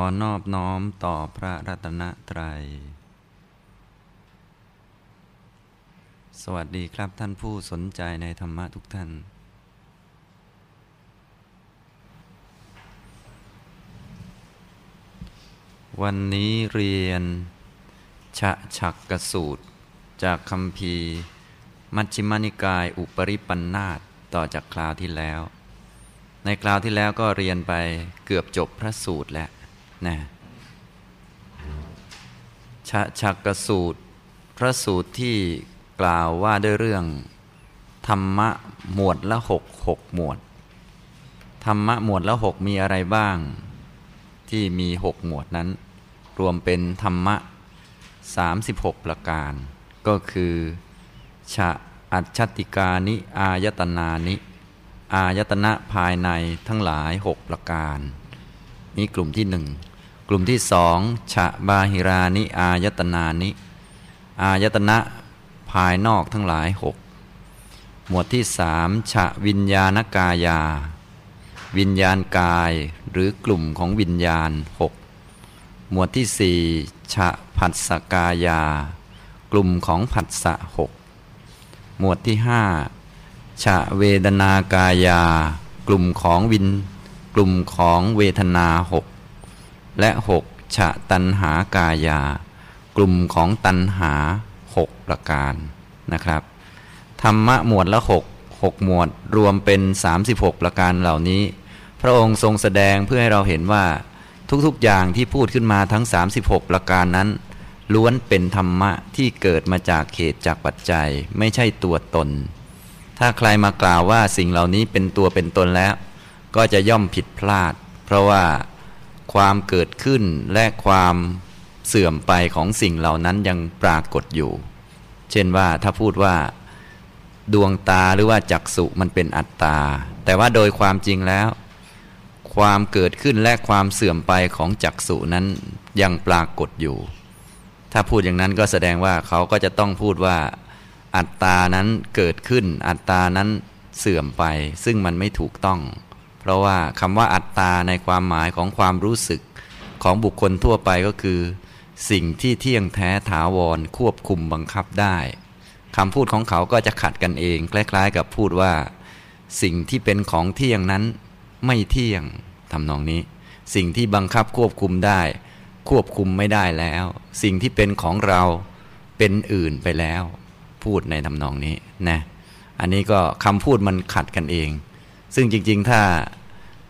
อนอบน้อมต่อพระรัตนตรัย สวัสดีครับท่านผู้สนใจในธรรมะทุกท่าน วันนี้เรียน ชะฉักกสูตร จากคำพีมัชฌิมานิกายอุปริปันธาตต่อจากคราวที่แล้วในคราวที่แล้วก็เรียนไปเกือบจบพระสูตรแล้ว นะชะชักกสูตร พระสูตรที่กล่าวว่าด้วยเรื่อง ธรรมะหมวดละหกหกหมวด ธรรมะหมวดละหกมีอะไรบ้าง ที่มีหกหมวดนั้น รวมเป็นธรรมะ 36 ประการ ก็คือชะอัจฉติกานิ อายตนานิ อายตนะภายในทั้งหลายหกประการ นี่กลุ่มที่หนึ่ง ลุ่มที่สองฉะบาหิรานิอายตนานิ อายตนะภายนอกทั้งหลายหกหมวดที่สามฉะวิญญาณกายา วิญญาณกายหรือกลุ่มของวิญญาณหกหมวดที่สี่ฉะผัสสกายา กลุ่มของผัสสะหกหมวดที่ห้าฉะเวดนากายา กลุ่มของวิน กลุ่มของเวทนาหก และหกฉะตันหากายา กลุ่มของตันหาหกประการนะครับ ธรรมะหมวดละหกหกหมวดรวมเป็น 36 ประการเหล่านี้ พระองค์ทรงแสดงเพื่อให้เราเห็นว่าทุกๆอย่างที่พูดขึ้นมาทั้ง 36 ประการนั้น ล้วนเป็นธรรมะที่เกิดมาจากเหตุจากปัจจัยไม่ใช่ตัวตน ถ้าใครมากล่าวว่าสิ่งเหล่านี้เป็นตัวเป็นตนแล้ว ก็จะย่อมผิดพลาด เพราะว่า ความเกิดขึ้นและความเสื่อมไปของสิ่งเหล่านั้นยังปรากฏอยู่ เช่นว่าถ้าพูดว่าดวงตาหรือว่าจักษุมันเป็นอัตตา แต่ว่าโดยความจริงแล้ว ความเกิดขึ้นและความเสื่อมไปของจักษุนั้นยังปรากฏอยู่ ถ้าพูดอย่างนั้นก็แสดงว่าเขาก็จะต้องพูดว่า อัตตานั้นเกิดขึ้น อัตตานั้นเสื่อมไป ซึ่งมันไม่ถูกต้อง เพราะว่าคำว่าอัตตาในความหมายของความรู้สึกของบุคคลทั่วไปก็คือ สิ่งที่เที่ยงแท้ถาวรควบคุมบังคับได้คำพูดของเขาก็จะขัดกันเอง คล้าย ๆ กับพูดว่า สิ่งที่เป็นของเที่ยงนั้นไม่เที่ยงทำนองนี้ สิ่งที่บังคับควบคุมได้ ควบคุมไม่ได้แล้ว สิ่งที่เป็นของเราเป็นอื่นไปแล้ว พูดในทำนองนี้นะอันนี้ก็คำพูดมันขัดกันเอง ซึ่งจริง ๆ ถ้า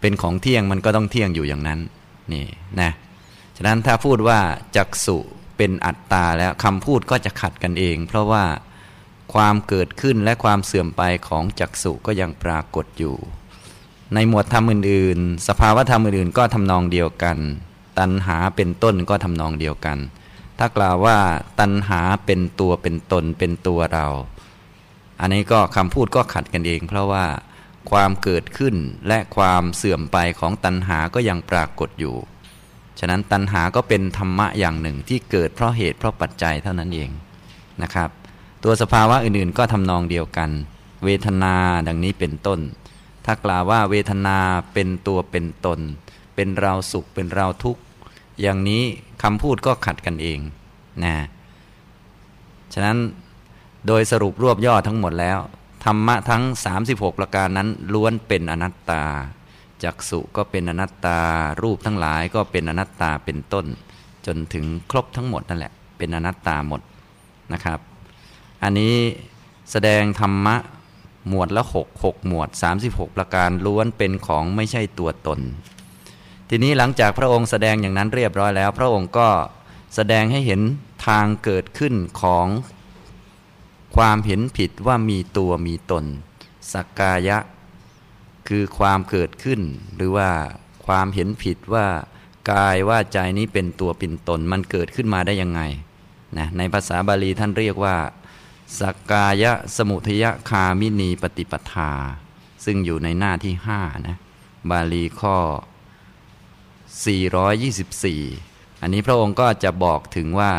เป็นของเที่ยงมันก็ต้องเที่ยงอยู่อย่างนั้นนี่นะฉะนั้นถ้าพูดว่าจักสุเป็นอัตตาแล้วคำพูดก็จะขัดกันเอง เพราะว่าความเกิดขึ้นและความเสื่อมไปของจักสุก็ยังปรากฏอยู่ ในหมวดธรรมอื่น ๆ สภาวธรรมอื่นๆ ก็ทำนองเดียวกัน ตัณหาเป็นต้นก็ทำนองเดียวกัน ถ้ากล่าวว่าตัณหาเป็นตัวเป็นตนเป็นตัวเรา อันนี้ก็คำพูดก็ขัดกันเอง เพราะว่า ความเกิดขึ้นและความเสื่อมไปของตัณหาก็ยังปรากฏอยู่ ฉะนั้นตัณหาก็เป็นธรรมะอย่างหนึ่งที่เกิดเพราะเหตุเพราะปัจจัยเท่านั้นเองนะครับ ตัวสภาวะอื่นๆ ก็ทำนองเดียวกัน เวทนาดังนี้เป็นต้น ถ้ากล่าวว่าเวทนาเป็นตัวเป็นตน เป็นเราสุขเป็นเราทุกข์อย่างนี้คำพูดก็ขัดกันเองนะฉะนั้นโดยสรุปรวบย่อทั้งหมดแล้ว ธรรมะทั้ง 36 ประการนั้นล้วนเป็นอนัตตาจักสุก็เป็นอนัตตา รูปทั้งหลายก็เป็นอนัตตาเป็นต้น จนถึงครบทั้งหมดนั่นแหละ เป็นอนัตตาหมดนะครับ อันนี้แสดงธรรมะหมวดละหกหกหมวด 36 ประการล้วนเป็นของไม่ใช่ตัวตน ทีนี้หลังจากพระองค์แสดงอย่างนั้นเรียบร้อยแล้ว พระองค์ก็แสดงให้เห็นทางเกิดขึ้นของ ความเห็นผิดว่ามีตัวมีตน สักกายะ คือความเกิดขึ้น หรือว่าความเห็นผิดว่ากายว่าใจนี้เป็นตัวเป็นตน มันเกิดขึ้นมาได้ยังไงนะในภาษาบาลีท่านเรียกว่า สักกายะสมุทยคามินีปฏิปทา ซึ่งอยู่ในหน้าที่ห้านะบาลีข้อ 424 อันนี้พระองค์ก็จะบอกถึงว่า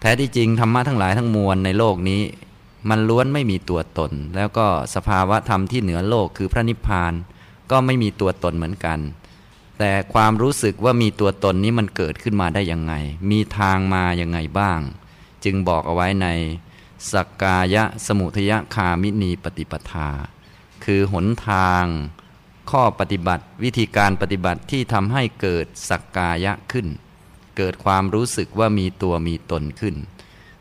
แท้ที่จริงธรรมะทั้งหลายทั้งมวลในโลกนี้ มันล้วนไม่มีตัวตน แล้วก็สภาวะธรรมที่เหนือโลกคือพระนิพพานก็ไม่มีตัวตนเหมือนกัน แต่ความรู้สึกว่ามีตัวตนนี้มันเกิดขึ้นมาได้ยังไง มีทางมายังไงบ้าง จึงบอกเอาไว้ในสักกายะสมุทยคามินีปฏิปทา คือหนทาง ข้อปฏิบัติ วิธีการปฏิบัติที่ทำให้เกิดสักกายะขึ้น เกิดความรู้สึกว่ามีตัวมีตนขึ้น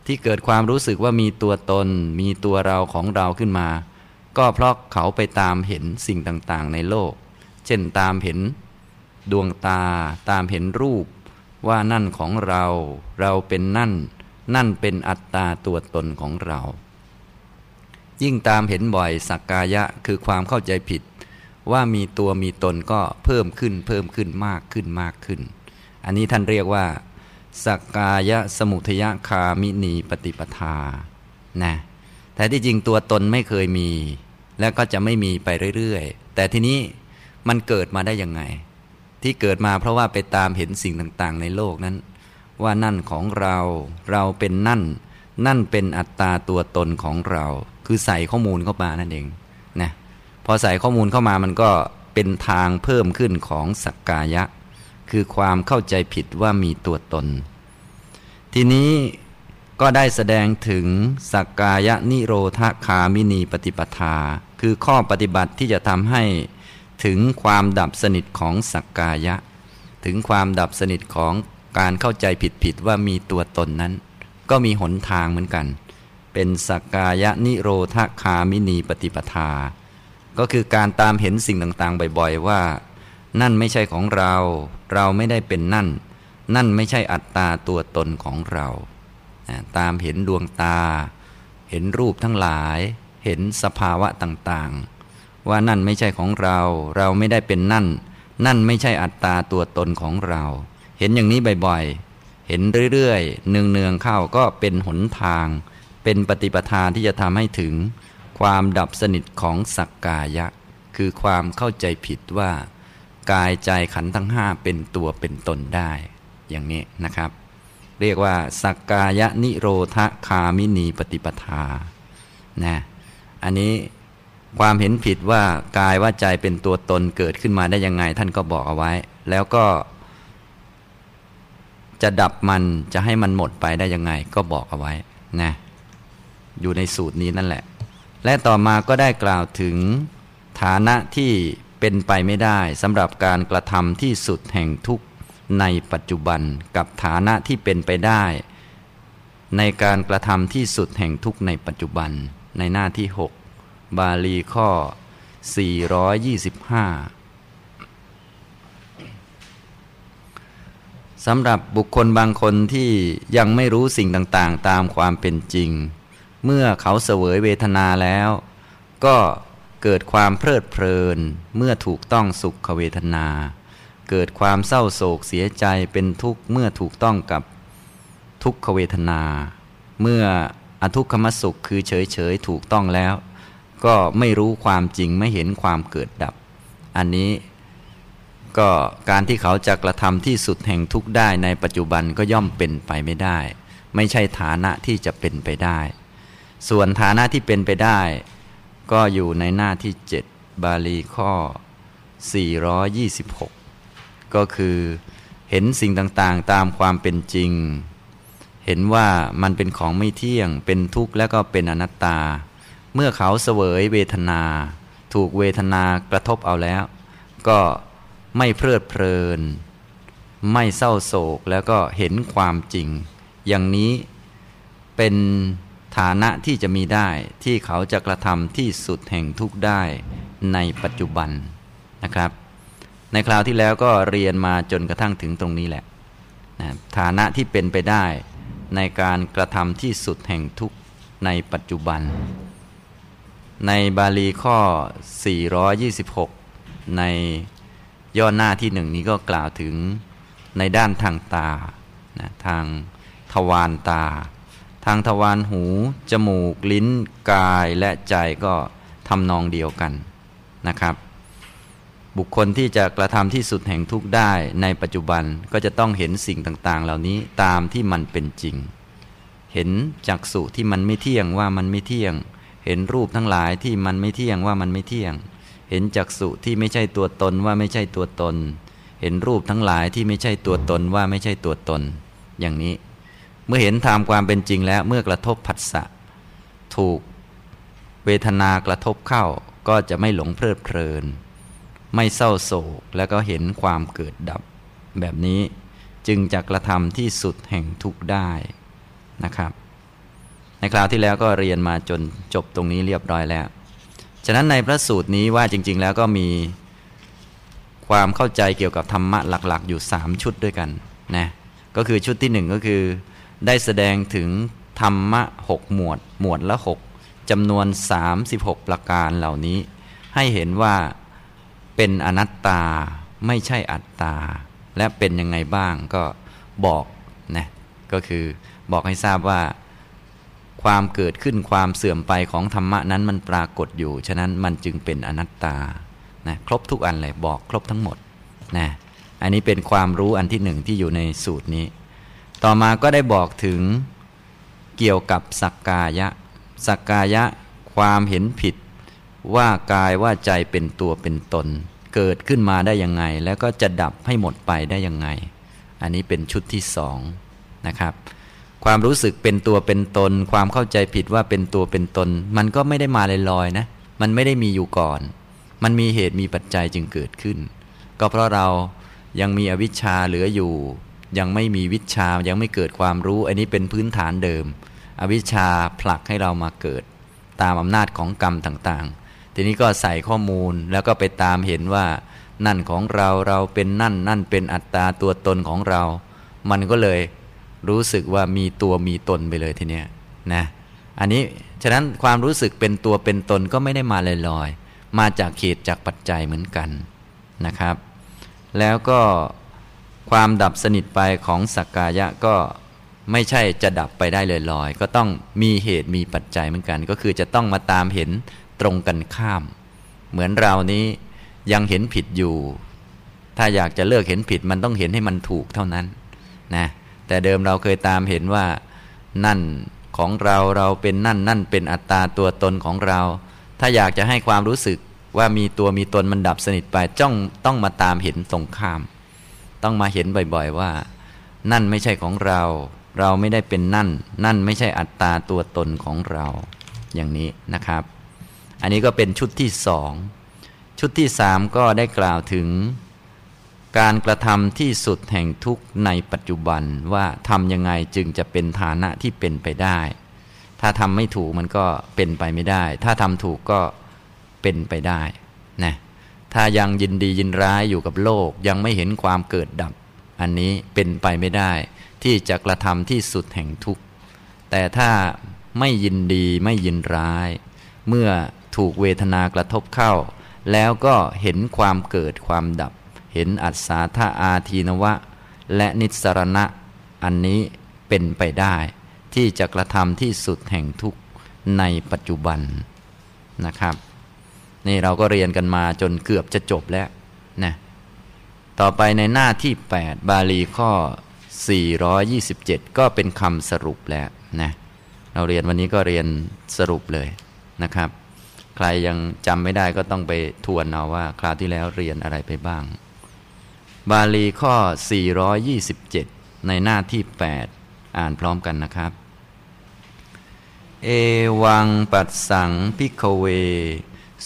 ที่เกิดความรู้สึกว่ามีตัวตน มีตัวเราของเราขึ้นมา ก็เพราะเขาไปตามเห็นสิ่งต่างๆ ในโลก เช่นตามเห็นดวงตา ตามเห็นรูป ว่านั่นของเรา เราเป็นนั่น นั่นเป็นอัตตาตัวตนของเรา ยิ่งตามเห็นบ่อยสักกายะคือความเข้าใจผิดว่ามีตัวมีตนก็เพิ่มขึ้นเพิ่มขึ้นมากขึ้นมากขึ้น อันนี้ท่านเรียกว่าสกกายสมุทยคามินีปฏิปทานะแต่ที่จริงตัวตนไม่เคยมี และก็จะไม่มีไปเรื่อยๆ แต่ทีนี้มันเกิดมาได้ยังไง ที่เกิดมาเพราะว่าไปตามเห็นสิ่งต่างๆ ในโลกนั้น ว่านั่นของเราเราเป็นนั่น นั่นเป็นอัตตาตัวตนของเรา คือใส่ข้อมูลเข้ามานั่นเองนะพอใส่ข้อมูลเข้ามามันก็เป็นทางเพิ่มขึ้นของสักกายะ คือความเข้าใจผิดว่ามีตัวตน ทีนี้ก็ได้แสดงถึงสักกายะนิโรธคามินีปฏิปทา คือข้อปฏิบัติที่จะทำให้ถึงความดับสนิทของสักกายะ ถึงความดับสนิทของการเข้าใจผิดผิดว่ามีตัวตนนั้น ก็มีหนทางเหมือนกัน เป็นสักกายะนิโรธคามินีปฏิปทา ก็คือการตามเห็นสิ่งต่างๆ บ่อย ๆ ว่า นั่นไม่ใช่ของเรา เราไม่ได้เป็นนั่น นั่นไม่ใช่อัตตาตัวตนของเรา ตามเห็นดวงตา เห็นรูปทั้งหลาย เห็นสภาวะต่างๆ ว่านั่นไม่ใช่ของเรา เราไม่ได้เป็นนั่น นั่นไม่ใช่อัตตาตัวตนของเรา เห็นอย่างนี้บ่อยๆ เห็นเรื่อยๆ เนืองๆ เข้าก็เป็นหนทาง เป็นปฏิปทาที่จะทำให้ถึง ความดับสนิทของสักกายะ คือความเข้าใจผิดว่า กายใจขันทั้งห้าเป็นตัวเป็นตนได้ อย่างนี้นะครับ เรียกว่า สักกายะนิโรธคามินีปฏิปทานะอันนี้ความเห็นผิดว่ากายว่าใจเป็นตัวตนเกิดขึ้นมาได้ยังไง ท่านก็บอกเอาไว้ แล้วก็ จะดับมันจะให้มันหมดไปได้ยังไง ก็บอกเอาไว้นะอยู่ในสูตรนี้นั่นแหละ และต่อมาก็ได้กล่าวถึงฐานะที่ เป็นไปไม่ได้สำหรับการกระทำที่สุดแห่งทุกในปัจจุบันกับฐานะที่เป็นไปได้ ในการกระทำที่สุดแห่งทุกในปัจจุบันในหน้าที่ 6 บาลีข้อ 425สำหรับบุคคลบางคนที่ยังไม่รู้สิ่งต่างๆ ตามความเป็นจริง เมื่อเขาเสวยเวทนาแล้ว ก็ เกิดความเพลิดเพลิน เมื่อถูกต้องสุขเวทนา เกิดความเศร้าโศกเสียใจเป็นทุกข์เมื่อถูกต้องกับทุกขเวทนา เมื่ออทุกขมสุขคือเฉยเฉยถูกต้องแล้ว ก็ไม่รู้ความจริงไม่เห็นความเกิดดับ อันนี้ก็การที่เขาจะกระทำที่สุดแห่งทุกข์ได้ในปัจจุบันก็ย่อมเป็นไปไม่ได้ ไม่ใช่ฐานะที่จะเป็นไปได้ ส่วนฐานะที่เป็นไปได้ ก็อยู่ในหน้าที่ 7 บาลีข้อ 426 ก็คือเห็นสิ่งต่างๆตามความเป็นจริง เห็นว่ามันเป็นของไม่เที่ยง เป็นทุกข์และก็เป็นอนัตตา เมื่อเขาเสวยเวทนา ถูกเวทนากระทบเอาแล้ว ก็ไม่เพลิดเพลิน ไม่เศร้าโศกแล้วก็เห็นความจริง อย่างนี้เป็น ฐานะที่จะมีได้ที่เขาจะกระทำที่สุดแห่งทุกได้ในปัจจุบันนะครับ ในคราวที่แล้วก็เรียนมาจนกระทั่งถึงตรงนี้แหละนะฐานะที่เป็นไปได้ในการกระทำที่สุดแห่งทุกในปัจจุบัน ในบาลีข้อ 426 ในย่อหน้าที่หนึ่งนี้ก็กล่าวถึงในด้านทางตานะทางทวารตา ทางทวารหู จมูก ลิ้น กายและใจก็ทำนองเดียวกันนะครับ บุคคลที่จะกระทำที่สุดแห่งทุกข์ได้ในปัจจุบันก็จะต้องเห็นสิ่งต่างๆ เหล่านี้ตามที่มันเป็นจริง เห็นจักสุที่มันไม่เที่ยงว่ามันไม่เที่ยง เห็นรูปทั้งหลายที่มันไม่เที่ยงว่ามันไม่เที่ยง เห็นจักสุที่ไม่ใช่ตัวตนว่าไม่ใช่ตัวตน เห็นรูปทั้งหลายที่ไม่ใช่ตัวตนว่าไม่ใช่ตัวตน อย่างนี้ เมื่อเห็นตามความเป็นจริงแล้วเมื่อกระทบผัสสะถูกเวทนากระทบเข้าก็จะไม่หลงเพลิดเพลิน ไม่เศร้าโศกแล้วก็เห็นความเกิดดับ แบบนี้จึงจะกระทำที่สุดแห่งทุกได้นะครับ ในคราวที่แล้วก็เรียนมาจนจบตรงนี้เรียบร้อยแล้ว ฉะนั้นในพระสูตรนี้ว่าจริง ๆ แล้วก็มีความเข้าใจเกี่ยวกับธรรมะหลัก ๆ อยู่ 3 ชุดด้วยกันนะก็คือชุดที่ 1 ก็คือ ได้แสดงถึงธรรมะ6หมวด หมวดละ6จำนวน 36 ประการเหล่านี้ ให้เห็นว่าเป็นอนัตตาไม่ใช่อัตตา และเป็นยังไงบ้างก็บอกนะก็คือบอกให้ทราบว่า ความเกิดขึ้นความเสื่อมไปของธรรมะนั้นมันปรากฏอยู่ ฉะนั้นมันจึงเป็นอนัตตานะครบทุกอันเลยบอกครบทั้งหมดนะอันนี้เป็นความรู้อันที่หนึ่งที่อยู่ในสูตรนี้ ต่อมาก็ได้บอกถึงเกี่ยวกับสักกายะ สักกายะความเห็นผิดว่ากายว่าใจเป็นตัวเป็นตน เกิดขึ้นมาได้ยังไง แล้วก็จะดับให้หมดไปได้ยังไง อันนี้เป็นชุดที่สองนะครับ ความรู้สึกเป็นตัวเป็นตน ความเข้าใจผิดว่าเป็นตัวเป็นตน มันก็ไม่ได้มาลอยๆนะ มันไม่ได้มีอยู่ก่อน มันมีเหตุมีปัจจัยจึงเกิดขึ้น ก็เพราะเรายังมีอวิชชาเหลืออยู่ ยังไม่มีวิชายังไม่เกิดความรู้ อันนี้เป็นพื้นฐานเดิม อวิชาผลักให้เรามาเกิด ตามอำนาจของกรรมต่างๆ ทีนี้ก็ใส่ข้อมูลแล้วก็ไปตามเห็นว่า นั่นของเราเราเป็นนั่น นั่นเป็นอัตตาตัวตนของเรา มันก็เลยรู้สึกว่ามีตัวมีตนไปเลยทีเนี้ยนะอันนี้ฉะนั้นความรู้สึกเป็นตัวเป็นตนก็ไม่ได้มาลอยๆมาจากเหตุจากปัจจัยเหมือนกันนะครับ แล้วก็ ความดับสนิทไปของสักกายะก็ไม่ใช่จะดับไปได้เลยลอย ก็ต้องมีเหตุมีปัจจัยเหมือนกัน ก็คือจะต้องมาตามเห็นตรงกันข้าม เหมือนเรานี้ยังเห็นผิดอยู่ ถ้าอยากจะเลิกเห็นผิดมันต้องเห็นให้มันถูกเท่านั้นนะแต่เดิมเราเคยตามเห็นว่านั่นของเราเราเป็นนั่นนั่นเป็นอัตตาตัวตนของเรา ถ้าอยากจะให้ความรู้สึกว่ามีตัวมีตนมันดับสนิทไปจ้องต้องมาตามเห็นตรงข้าม ต้องมาเห็นบ่อยๆว่า นั่นไม่ใช่ของเรา เราไม่ได้เป็นนั่น นั่นไม่ใช่อัตตาตัวตนของเราอย่างนี้นะครับ อันนี้ก็เป็นชุดที่สองชุดที่สามก็ได้กล่าวถึง การกระทำที่สุดแห่งทุกในปัจจุบันว่าทำยังไงจึงจะเป็นฐานะที่เป็นไปได้ ถ้าทำไม่ถูกมันก็เป็นไปไม่ได้ ถ้าทำถูกก็เป็นไปได้นะ ถ้ายังยินดียินร้ายอยู่กับโลกยังไม่เห็นความเกิดดับ อันนี้เป็นไปไม่ได้ ที่จะกระทำที่สุดแห่งทุกข์ แต่ถ้าไม่ยินดีไม่ยินร้าย เมื่อถูกเวทนากระทบเข้า แล้วก็เห็นความเกิดความดับ เห็นอัศาธาอาทีนวะ และนิสรณะ อันนี้เป็นไปได้ ที่จะกระทำที่สุดแห่งทุกในปัจจุบันนะครับ นี่เราก็เรียนกันมาจนเกือบจะจบแล้วนะต่อไปในหน้าที่ 8 บาลีข้อ 427 ก็เป็นคำสรุปแล้วนะเราเรียนวันนี้ก็เรียนสรุปเลยนะครับ ใครยังจำไม่ได้ก็ต้องไปทวนเอาว่า คราวที่แล้วเรียนอะไรไปบ้าง บาลีข้อ 427 ในหน้าที่ 8 อ่านพร้อมกันนะครับ เอวังปัสสังพิกเว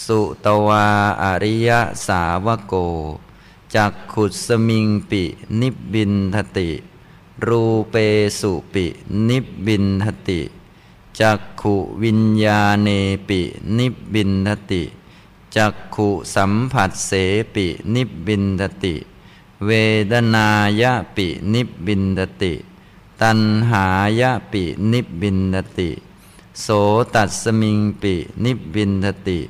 สุตวาอริยสาวโก จักขุดสมิงปินิบินทติ รูเปสุปินิบินทติ จักขุวิญญาเนปินิบินทติจักขุสัมผัสเสปินิพพินทติ เวทนายปินิพพินทติ ตัณหายปินิพพินทติ โสตัสมิงปินิพพินทติ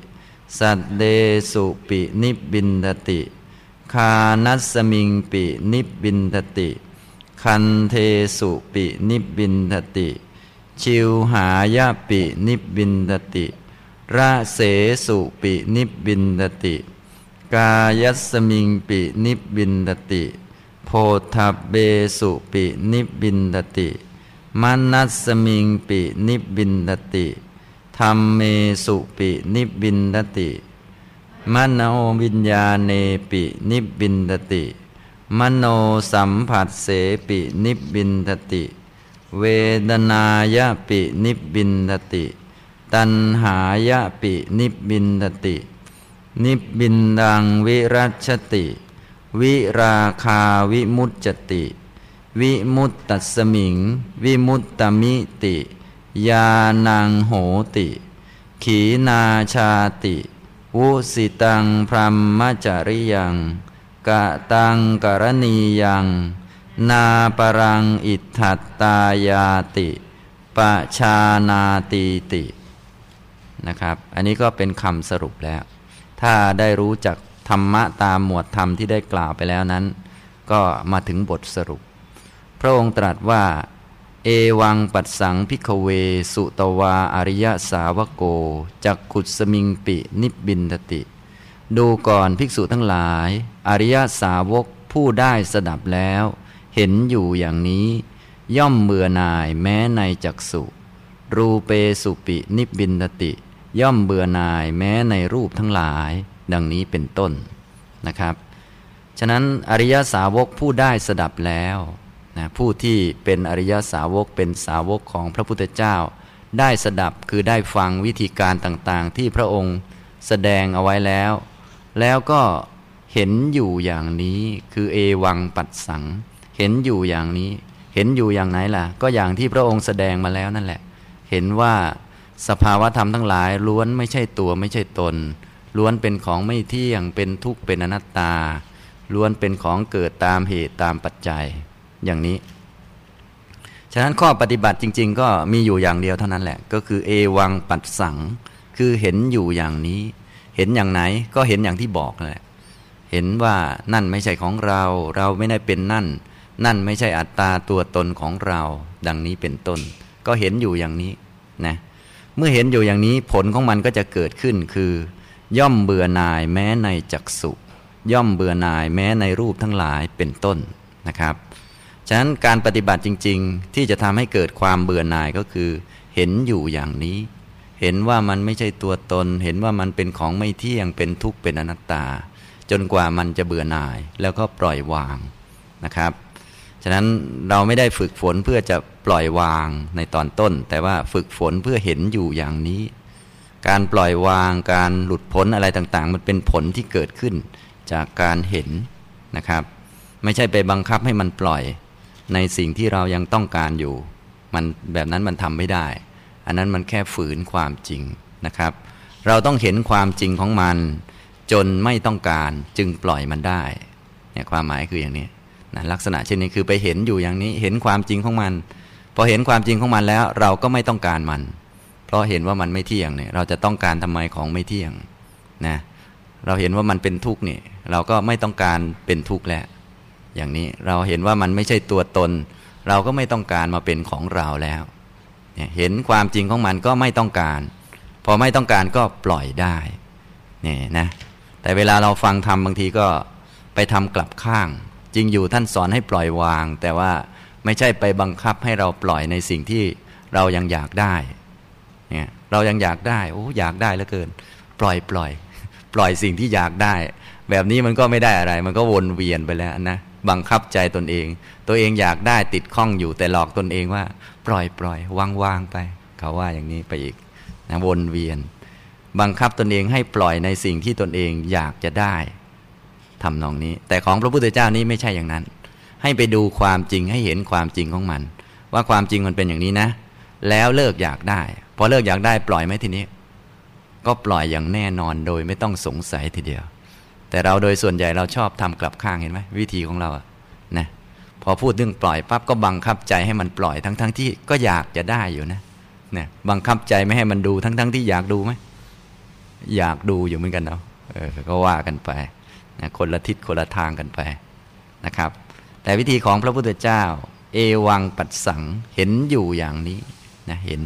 สัทเทสุปินิพพินทติ ฆานัสมิงปินิพพินทติ คันเธสุปินิพพินทติ ชิวหายปินิพพินทติ รเสสุปินิพพินทติ กายัสมิงปินิพพินทติ โผฏฐัพเพสุปินิพพินทติ มนัสมิงปินิพพินทติ ธัมเมสุปินิพพินทติมโนวิญญาเณปินิพพินทติ มโนสัมผัสเสปินิบินทติ เวดนายะปินิบินทติ ตันหายะปินิบินทติ นิบินดังวิรัชติ วิราคาวิมุตจติ วิมุตตสมิง วิมุตตมิติ ยานังโหติ ขีนาชาติ วุสิตังพรหมจริยัง กะตังกรณียัง นาปรังอิทธัตตายาติปะชานาตีตินะครับ อันนี้ก็เป็นคำสรุปแล้ว ถ้าได้รู้จักธรรมะตามหมวดธรรมที่ได้กล่าวไปแล้วนั้น ก็มาถึงบทสรุป พระองค์ตรัสว่า เอวังปัสสังพิกเว สุตวาอริยสาวโก จักขุดสมิงปินิบินทติ ดูก่อนภิกษุทั้งหลาย อริยสาวกผู้ได้สดับแล้ว เห็นอยู่อย่างนี้ ย่อมเบื่อหน่ายแม้ในจักสุรูเปสุปินิบินทติ ย่อมเบื่อหน่ายแม้ในรูปทั้งหลาย ดังนี้เป็นต้นนะครับ ฉะนั้นอริยสาวกผู้ได้สดับแล้ว นะผู้ที่เป็นอริยสาวกเป็นสาวกของพระพุทธเจ้า ได้สดับคือได้ฟังวิธีการต่างๆ ที่พระองค์แสดงเอาไว้แล้ว แล้วก็เห็นอยู่อย่างนี้คือเอวังปัดสัง เห็นอยู่อย่างนี้ เห็นอยู่อย่างไหนล่ะ ก็อย่างที่พระองค์แสดงมาแล้วนั่นแหละ เห็นว่าสภาวะธรรมทั้งหลายล้วนไม่ใช่ตัวไม่ใช่ตน ล้วนเป็นของไม่เที่ยงเป็นทุกข์เป็นอนัตตา ล้วนเป็นของเกิดตามเหตุตามปัจจัย อย่างนี้ ฉะนั้นข้อปฏิบัติจริง ๆ ก็มีอยู่อย่างเดียวเท่านั้นแหละ ก็คือเอวังปัดสัง คือเห็นอยู่อย่างนี้ เห็นอย่างไหนก็เห็นอย่างที่บอกแหละ เห็นว่านั่นไม่ใช่ของเรา เราไม่ได้เป็นนั่น นั่นไม่ใช่อัตตาตัวตนของเรา ดังนี้เป็นต้น ก็เห็นอยู่อย่างนี้นะเมื่อเห็นอยู่อย่างนี้ผลของมันก็จะเกิดขึ้นคือ ย่อมเบื่อหน่ายแม้ในจักสุย่อมเบื่อหน่ายแม้ในรูปทั้งหลายเป็นต้นนะครับะนั้นการปฏิบัติจริง ๆ ที่จะทำให้เกิดความเบื่อหน่ายก็คือ เห็นอยู่อย่างนี้ เห็นว่ามันไม่ใช่ตัวตน เห็นว่ามันเป็นของไม่เที่ยงเป็นทุกข์เป็นอนัตตา จนกว่ามันจะเบื่อหน่ายแล้วก็ปล่อยวางนะครับฉะนั้นเราไม่ได้ฝึกฝนเพื่อจะปล่อยวางในตอนต้น แต่ว่าฝึกฝนเพื่อเห็นอยู่อย่างนี้ การปล่อยวางการหลุดพ้นอะไรต่างๆ มันเป็นผลที่เกิดขึ้นจากการเห็นนะครับ ไม่ใช่ไปบังคับให้มันปล่อย ในสิ่งที่เรายังต้องการอยู่ มันแบบนั้นมันทำไม่ได้ อันนั้นมันแค่ฝืนความจริงนะครับ เราต้องเห็นความจริงของมัน จนไม่ต้องการจึงปล่อยมันได้เนี่ยความหมายคืออย่างนี้นะลักษณะเช่นนี้คือไปเห็นอยู่อย่างนี้เห็นความจริงของมันพอเห็นความจริงของมันแล้ว เราก็ไม่ต้องการมัน เพราะเห็นว่ามันไม่เที่ยงเนี่ย เราจะต้องการทำไมของไม่เที่ยงนะเราเห็นว่ามันเป็นทุกข์เนี่ย เราก็ไม่ต้องการเป็นทุกข์แล้ว อย่างนี้เราเห็นว่ามันไม่ใช่ตัวตน เราก็ไม่ต้องการมาเป็นของเราแล้วเเห็นความจริงของมันก็ไม่ต้องการ พอไม่ต้องการก็ปล่อยได้เนี่ยนะแต่เวลาเราฟังทำบางทีก็ไปทำกลับข้าง จริงอยู่ท่านสอนให้ปล่อยวาง แต่ว่าไม่ใช่ไปบังคับให้เราปล่อยในสิ่งที่เรายังอยากได้เนี่ยเรายังอยากได้โอ้อยากได้เหลือเกิน ปล่อยปล่อย ปล่อยสิ่งที่อยากได้ แบบนี้มันก็ไม่ได้อะไร มันก็วนเวียนไปแล้วนะ บังคับใจตนเอง ตัวเองอยากได้ติดข้องอยู่แต่หลอกตนเองว่า ปล่อยปล่อยวางวางไป เขาว่าอย่างนี้ไปอีกนะวนเวียน บังคับตนเองให้ปล่อยในสิ่งที่ตนเองอยากจะได้ทำนองนี้ แต่ของพระพุทธเจ้านี้ไม่ใช่อย่างนั้น ให้ไปดูความจริงให้เห็นความจริงของมัน ว่าความจริงมันเป็นอย่างนี้นะ แล้วเลิกอยากได้พอเลิกอยากได้ปล่อยไหมทีนี้ ก็ปล่อยอย่างแน่นอนโดยไม่ต้องสงสัยทีเดียว แต่เราโดยส่วนใหญ่เราชอบทำกลับข้างเห็นไหมวิธีของเราอะนะพอพูดเรื่องปล่อยปั๊บก็บังคับใจให้มันปล่อยทั้งๆทที่ก็อยากจะได้อยู่นะเนี่ยบังคับใจไม่ให้มันดูทั้งๆทที่อยากดูไหมอยากดูอยู่เหมือนกันเนาะเออก็ว่ากันไปนะคนละทิศคนละทางกันไปนะครับ แต่วิธีของพระพุทธเจ้า เอวังปัดสังเห็นอยู่อย่างนี้นะเห็น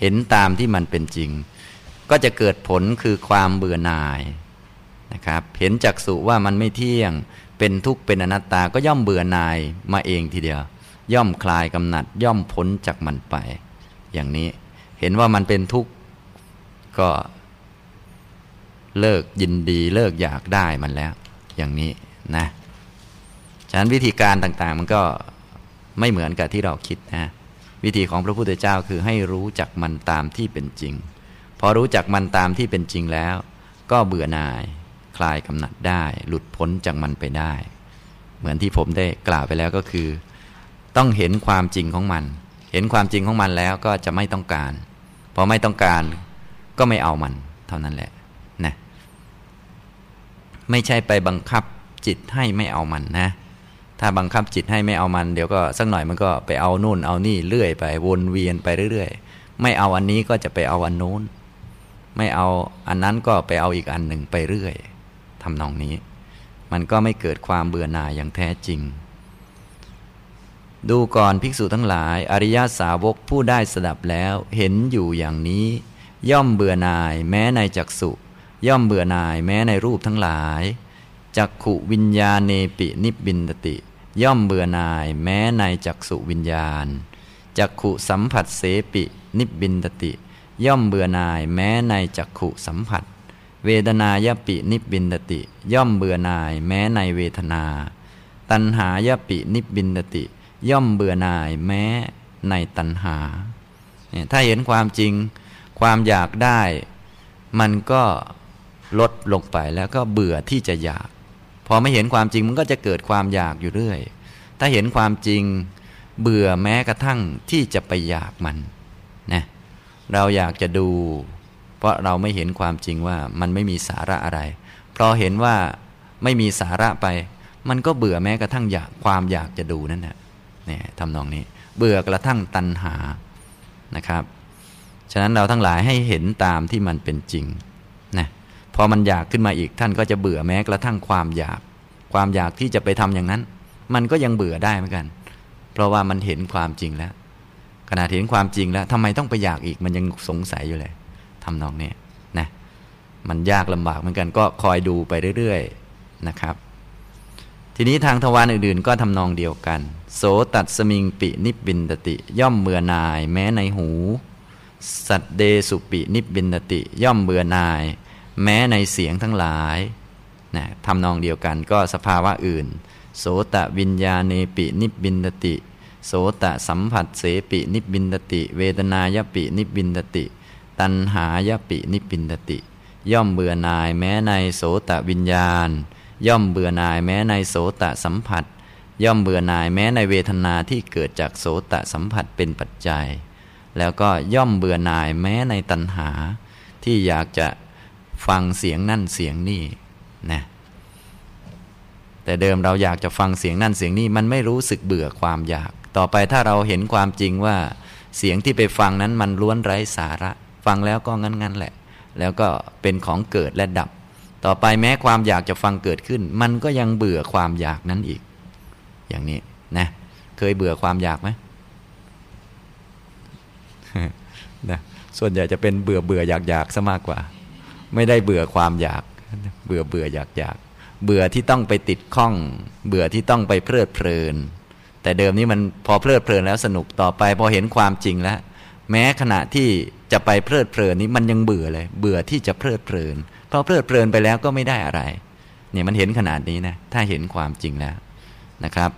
เห็นตามที่มันเป็นจริง ก็จะเกิดผลคือความเบื่อหน่าย นะครับ เห็นจักสุว่ามันไม่เที่ยง เป็นทุกข์เป็นอนัตตาก็ย่อมเบื่อหน่ายมาเองทีเดียว ย่อมคลายกำหนัด ย่อมพ้นจากมันไป อย่างนี้เห็นว่ามันเป็นทุกข์ก็เลิกยินดีเลิกอยากได้มันแล้ว อย่างนี้นะฉะฉะนั้นวิธีการต่างๆ มันก็ไม่เหมือนกับที่เราคิดนะวิธีของพระพุทธเจ้าคือให้รู้จักมันตามที่เป็นจริง พอรู้จักมันตามที่เป็นจริงแล้ว ก็เบื่อหน่าย คลายกำหนัดได้ หลุดพ้นจากมันไปได้ เหมือนที่ผมได้กล่าวไปแล้วก็คือ ต้องเห็นความจริงของมัน เห็นความจริงของมันแล้วก็จะไม่ต้องการพอไม่ต้องการก็ไม่เอามัน เท่านั้นแหละนะไม่ใช่ไปบังคับจิตให้ไม่เอามันนะ ถ้าบังคับจิตให้ไม่เอามัน เดี๋ยวก็สักหน่อยมันก็ไปเอานู่นเอานี่เรื่อยไปวนเวียนไปเรื่อยๆ ไม่เอาอันนี้ก็จะไปเอาอันโน้น ไม่เอาอันนั้นก็ไปเอาอีกอันหนึ่งไปเรื่อย ทำนองนี้ มันก็ไม่เกิดความเบื่อหน่ายอย่างแท้จริง ดูก่อนภิกษุทั้งหลาย อริยสาวกผู้ได้สดับแล้วเห็นอยู่อย่างนี้ ย่อมเบื่อหน่ายแม้ในจักสุย่อมเบื่อหน่ายแม้ในรูปทั้งหลายจักขุวิญญาเนปินิบินติ ย่อมเบื่อหน่ายแม้ในจักสุวิญญาณจักขุสัมผัสเสปินิบินติ ย่อมเบื่อหน่ายแม้ในจักขุสัมผัส เวทนายปินิบินติ ย่อมเบื่อหน่ายแม้ในเวทนา ตัณหายปินิบินติ ย่อมเบื่อหน่ายแม้ในตัณหา ถ้าเห็นความจริงความอยากได้ มันก็ลดลงไปแล้วก็เบื่อที่จะอยาก พอไม่เห็นความจริงมันก็จะเกิดความอยากอยู่เรื่อย ถ้าเห็นความจริงเบื่อแม้กระทั่งที่จะไปอยากมันนะเราอยากจะดู เพราะเราไม่เห็นความจริงว่ามันไม่มีสาระอะไรพอเห็นว่าไม่มีสาระไป มันก็เบื่อแม้กระทั่งอยากความอยากจะดูนั่นแหละนี่ทำนองนี้ เบื่อกระทั่งตัณหานะครับ ฉะนั้นเราทั้งหลายให้เห็นตามที่มันเป็นจริงนะพอมันอยากขึ้นมาอีกท่านก็จะเบื่อแม้กระทั่งความอยาก ความอยากที่จะไปทำอย่างนั้น มันก็ยังเบื่อได้เหมือนกัน เพราะว่ามันเห็นความจริงแล้วขณะเห็นความจริงแล้วทำไมต้องไปอยากอีกมันยังสงสัยอยู่เลย ทำนองนี้นะมันยากลำบากเหมือนกันก็คอยดูไปเรื่อยๆนะครับ ทีนี้ทางทวารอื่นๆ ก็ทำนองเดียวกัน โสตัสมิงปินิพพินทติ ย่อมเบื่อหน่ายแม้ในหู สัทเทสุปินิพพินทติ ย่อมเบื่อหน่าย แม้ในเสียงทั้งหลายนะทำนองเดียวกันก็สภาวะอื่น โสตวิญญาเณปินิพพินทติ โสตสัมผัสเสปินิพพินทติ เวทนายปินิพพินทติ ตัณหายปินิบินตติ ย่อมเบื่อนายแม้ในโสตวิญญาณ ย่อมเบื่อนายแม้ในโสตสัมผัส ย่อมเบื่อนายแม้ในเวทนาที่เกิดจากโสตสัมผัสเป็นปัจจัย แล้วก็ย่อมเบื่อนายแม้ในตัณหา ที่อยากจะฟังเสียงนั่นเสียงนี่นะแต่เดิมเราอยากจะฟังเสียงนั่นเสียงนี่มันไม่รู้สึกเบื่อความอยาก ต่อไปถ้าเราเห็นความจริงว่า เสียงที่ไปฟังนั้นมันล้วนไร้สาระ ฟังแล้วก็งั้นๆแหละ แล้วก็เป็นของเกิดและดับ ต่อไปแม้ความอยากจะฟังเกิดขึ้น มันก็ยังเบื่อความอยากนั้นอีก อย่างนี้นะ เคยเบื่อความอยากไหมนะส่วนใหญ่จะเป็นเบื่อเบื่ออยากอยากซะมากกว่า ไม่ได้เบื่อความอยาก เบื่อเบื่ออยากอยากเบื่อที่ต้องไปติดข้อง เบื่อที่ต้องไปเพลิดเพลิน แต่เดิมนี้มันพอเพลิดเพลินแล้วสนุกต่อไป พอเห็นความจริงแล้ว แม้ขณะที่ จะไปเพลิดเพลินนี้มันยังเบื่อเลย เบื่อที่จะเพลิดเพลิน เพราะเพลิดเพลินไปแล้วก็ไม่ได้อะไร เนี่ยมันเห็นขนาดนี้นะถ้าเห็นความจริงแล้วนะครับ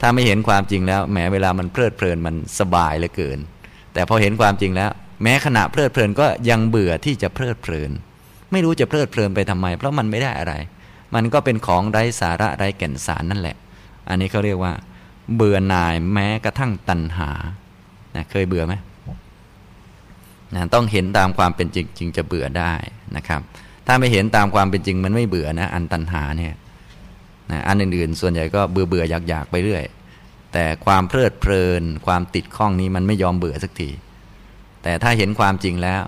ถ้าไม่เห็นความจริงแล้วแม้เวลามันเพลิดเพลินมันสบายเหลือเกิน แต่พอเห็นความจริงแล้ว แม้ขณะเพลิดเพลินก็ยังเบื่อที่จะเพลิดเพลิน ไม่รู้จะเพลิดเพลินไปทำไม เพราะมันไม่ได้อะไร มันก็เป็นของไร้สาระไร้แก่นสารนั่นแหละ อันนี้เขาเรียกว่า เบื่อหน่ายแม้กระทั่งตัณหานะเคยเบื่อไหม นะต้องเห็นตามความเป็นจริงจึงจะเบื่อได้นะครับ ถ้าไม่เห็นตามความเป็นจริงมันไม่เบื่อนะ อันตัณหาเนี่ยนะอันอื่นๆ ส่วนใหญ่ก็เบื่อเบื่ออยากอยากไปเรื่อย แต่ความเพลิดเพลิน ความติดข้องนี้มันไม่ยอมเบื่อสักที แต่ถ้าเห็นความจริงแล้ว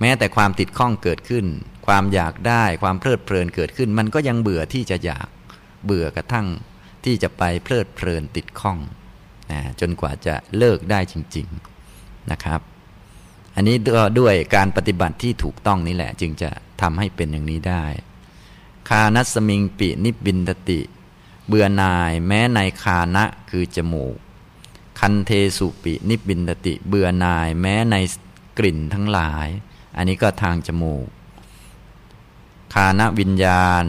แม้แต่ความติดข้องเกิดขึ้น ความอยากได้ความเพลิดเพลินเกิดขึ้น มันก็ยังเบื่อที่จะอยากเบื่อกระทั่งที่จะไปเพลิดเพลินติดข้องนะจนกว่าจะเลิกได้จริง ๆนะครับ อันนี้ก็ด้วยการปฏิบัติที่ถูกต้องนี่แหละ จึงจะทำให้เป็นอย่างนี้ได้ คานัสมิงปินิบินตติ เบื่อนายแม้ในคานะคือจมูก คันเทสุปินิบินตติ เบื่อนายแม้ในกลิ่นทั้งหลาย อันนี้ก็ทางจมูก คานวิญญาณ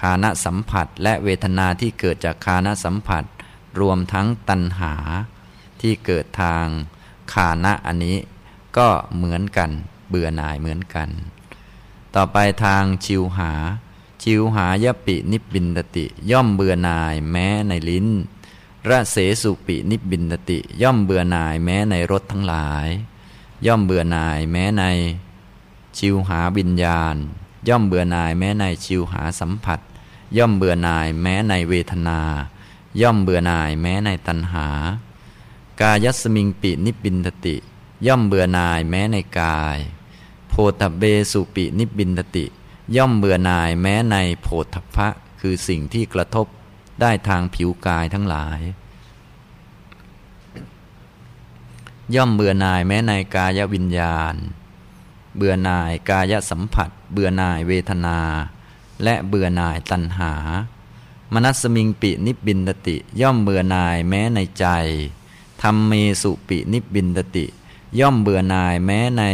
คานะสัมผัส และเวทนาที่เกิดจากคานะสัมผัส รวมทั้งตัณหาที่เกิดทางคานะอันนี้ ก็เหมือนกัน เบื่อหน่ายเหมือนกัน ต่อไปทางชิวหา ชิวหายปินิบินติ ย่อมเบื่อหน่ายแม้ในลิ้นระเสสุปินิบินติ ย่อมเบื่อหน่ายแม้ในรถทั้งหลาย ย่อมเบื่อหน่ายแม้ใน ชิวหาบิญญาณ ย่อมเบื่อหน่ายแม้ในชิวหาสัมผัส ย่อมเบื่อหน่ายแม้ในเวทนา ย่อมเบื่อหน่ายแม้ในตัณหากายัสมิงปินิบินติ ย่อมเบื่อนายแม้ในกาย โพธเบสุปินิบินตติ ย่อมเบื่อนายแม้ในโพธพะคือสิ่งที่กระทบได้ทางผิวกายทั้งหลาย ย่อมเบื่อนายแม้ในกายวิญญาณ เบื่อนายกายสัมผัส เบื่อนายเวทนา และเบื่อนายตัณหามนัสมิงปินิบินตติย่อมเบื่อนายแม้ในใจธรรมเมสุปินิบินตติ ย่อมเบื่อหน่ายแม้ใน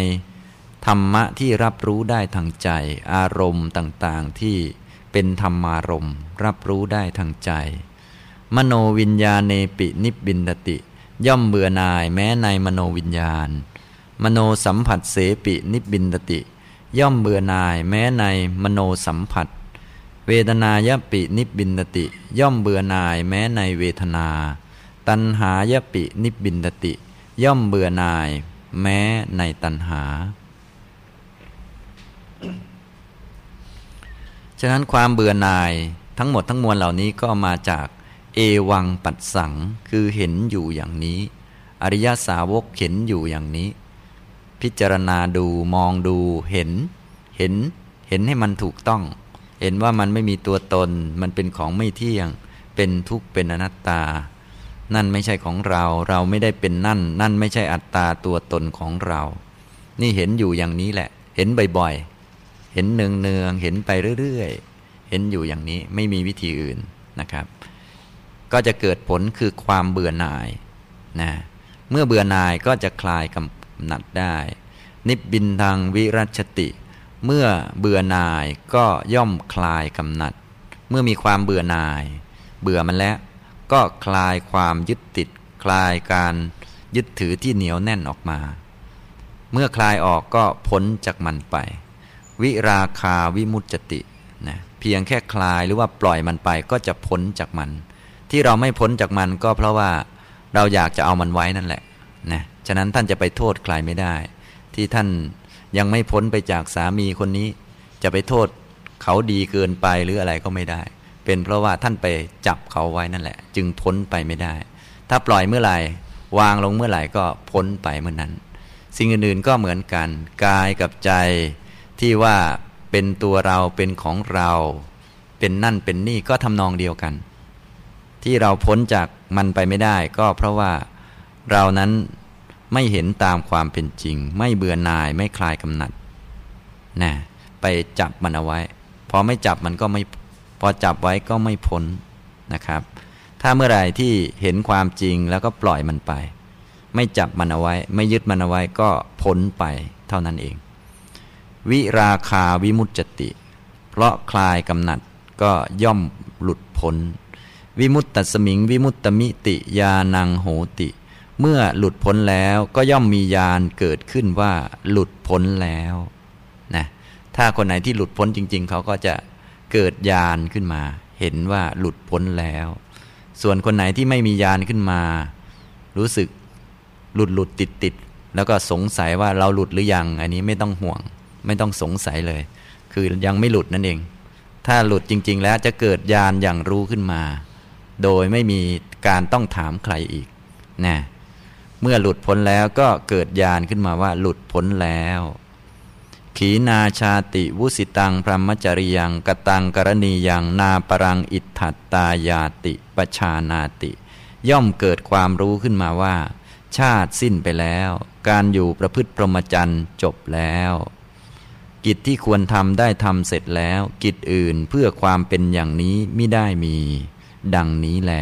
ธรรมะที่รับรู้ได้ทางใจ อารมณ์ต่างๆที่เป็นธรรมารมรับรู้ได้ทางใจ มโนวิญญาเนปินิบินติ ย่อมเบื่อหน่ายแม้ในมโนวิญญาณ มโนสัมผัสเสปินิบินติ ย่อมเบื่อหน่ายแม้ในมโนสัมผัส เวทนายปินิบินติ ย่อมเบื่อหน่ายแม้ในเวทนา ตัณหายปินิบินติ ย่อมเบื่อหน่าย แม้ในตัณหา ฉะนั้นความเบื่อหน่ายทั้งหมดทั้งมวลเหล่านี้ก็มาจากเอวังปัดสังคือเห็นอยู่อย่างนี้ อริยสาวกเห็นอยู่อย่างนี้ พิจารณาดูมองดูเห็น เห็นเห็นให้มันถูกต้อง เห็นว่ามันไม่มีตัวตน มันเป็นของไม่เที่ยง เป็นทุกข์เป็นอนัตตา นั่นไม่ใช่ของเรา เราไม่ได้เป็นนั่น นั่นไม่ใช่อัตตาตัวตนของเรา นี่เห็นอยู่อย่างนี้แหละ เห็นบ่อยๆ เห็นเนืองเนืองเห็นไปเรื่อยๆ เห็นอยู่อย่างนี้ไม่มีวิธีอื่นนะครับ ก็จะเกิดผลคือความเบื่อหน่ายนะ เมื่อเบื่อหน่ายก็จะคลายกำหนัดได้ นิบบินทางวิรัชติ เมื่อเบื่อหน่ายก็ย่อมคลายกำหนัด เมื่อมีความเบื่อหน่าย เบื่อมันแล้ว ก็คลายความยึดติด คลายการยึดถือที่เหนียวแน่นออกมา เมื่อคลายออกก็พ้นจากมันไป วิราคาวิมุตตินะเพียงแค่คลายหรือว่าปล่อยมันไปก็จะพ้นจากมัน ที่เราไม่พ้นจากมันก็เพราะว่าเราอยากจะเอามันไว้นั่นแหละนะฉะนั้นท่านจะไปโทษใครไม่ได้ ที่ท่านยังไม่พ้นไปจากสามีคนนี้ จะไปโทษเขาดีเกินไปหรืออะไรก็ไม่ได้ เป็นเพราะว่าท่านไปจับเขาไว้นั่นแหละ จึงพ้นไปไม่ได้ ถ้าปล่อยเมื่อไหร่ วางลงเมื่อไหร่ก็พ้นไปเมื่อนั้น สิ่งอื่นๆก็เหมือนกัน กายกับใจที่ว่าเป็นตัวเราเป็นของเรา เป็นนั่นเป็นนี่ก็ทำนองเดียวกัน ที่เราพ้นจากมันไปไม่ได้ ก็เพราะว่าเรานั้นไม่เห็นตามความเป็นจริง ไม่เบื่อหน่ายไม่คลายกำหนัดนะไปจับมันเอาไว้พอไม่จับมันก็ไม่ พอจับไว้ก็ไม่พ้นนะครับ ถ้าเมื่อไหร่ที่เห็นความจริงแล้วก็ปล่อยมันไป ไม่จับมันเอาไว้ ไม่ยึดมันเอาไว้ก็พ้นไปเท่านั้นเอง วิราคาวิมุตติ เพราะคลายกำหนัดก็ย่อมหลุดพ้น วิมุตตสมิง วิมุตตมิติยานังโหติ เมื่อหลุดพ้นแล้วก็ย่อมมียานเกิดขึ้นว่าหลุดพ้นแล้วนะถ้าคนไหนที่หลุดพ้นจริง ๆ เขาก็จะ เกิดยานขึ้นมา เห็นว่าหลุดพ้นแล้ว ส่วนคนไหนที่ไม่มียานขึ้นมา รู้สึกหลุดหลุดติดติดแล้วก็สงสัยว่าเราหลุดหรือยัง อันนี้ไม่ต้องห่วง ไม่ต้องสงสัยเลย คือยังไม่หลุดนั่นเอง ถ้าหลุดจริง ๆ แล้วจะเกิดญาณอย่างรู้ขึ้นมา โดยไม่มีการต้องถามใครอีกนะเมื่อหลุดพ้นแล้วก็เกิดญาณขึ้นมาว่าหลุดพ้นแล้ว ขีนาชาติวุสิตังพรหมจริยังกตังกรณียังนาปรังอิทธัตตายาติปชานาติ ย่อมเกิดความรู้ขึ้นมาว่า ชาติสิ้นไปแล้ว การอยู่ประพฤติพรหมจรรย์จบแล้ว กิจที่ควรทำได้ทำเสร็จแล้ว กิจอื่นเพื่อความเป็นอย่างนี้ไม่ได้มี ดังนี้แล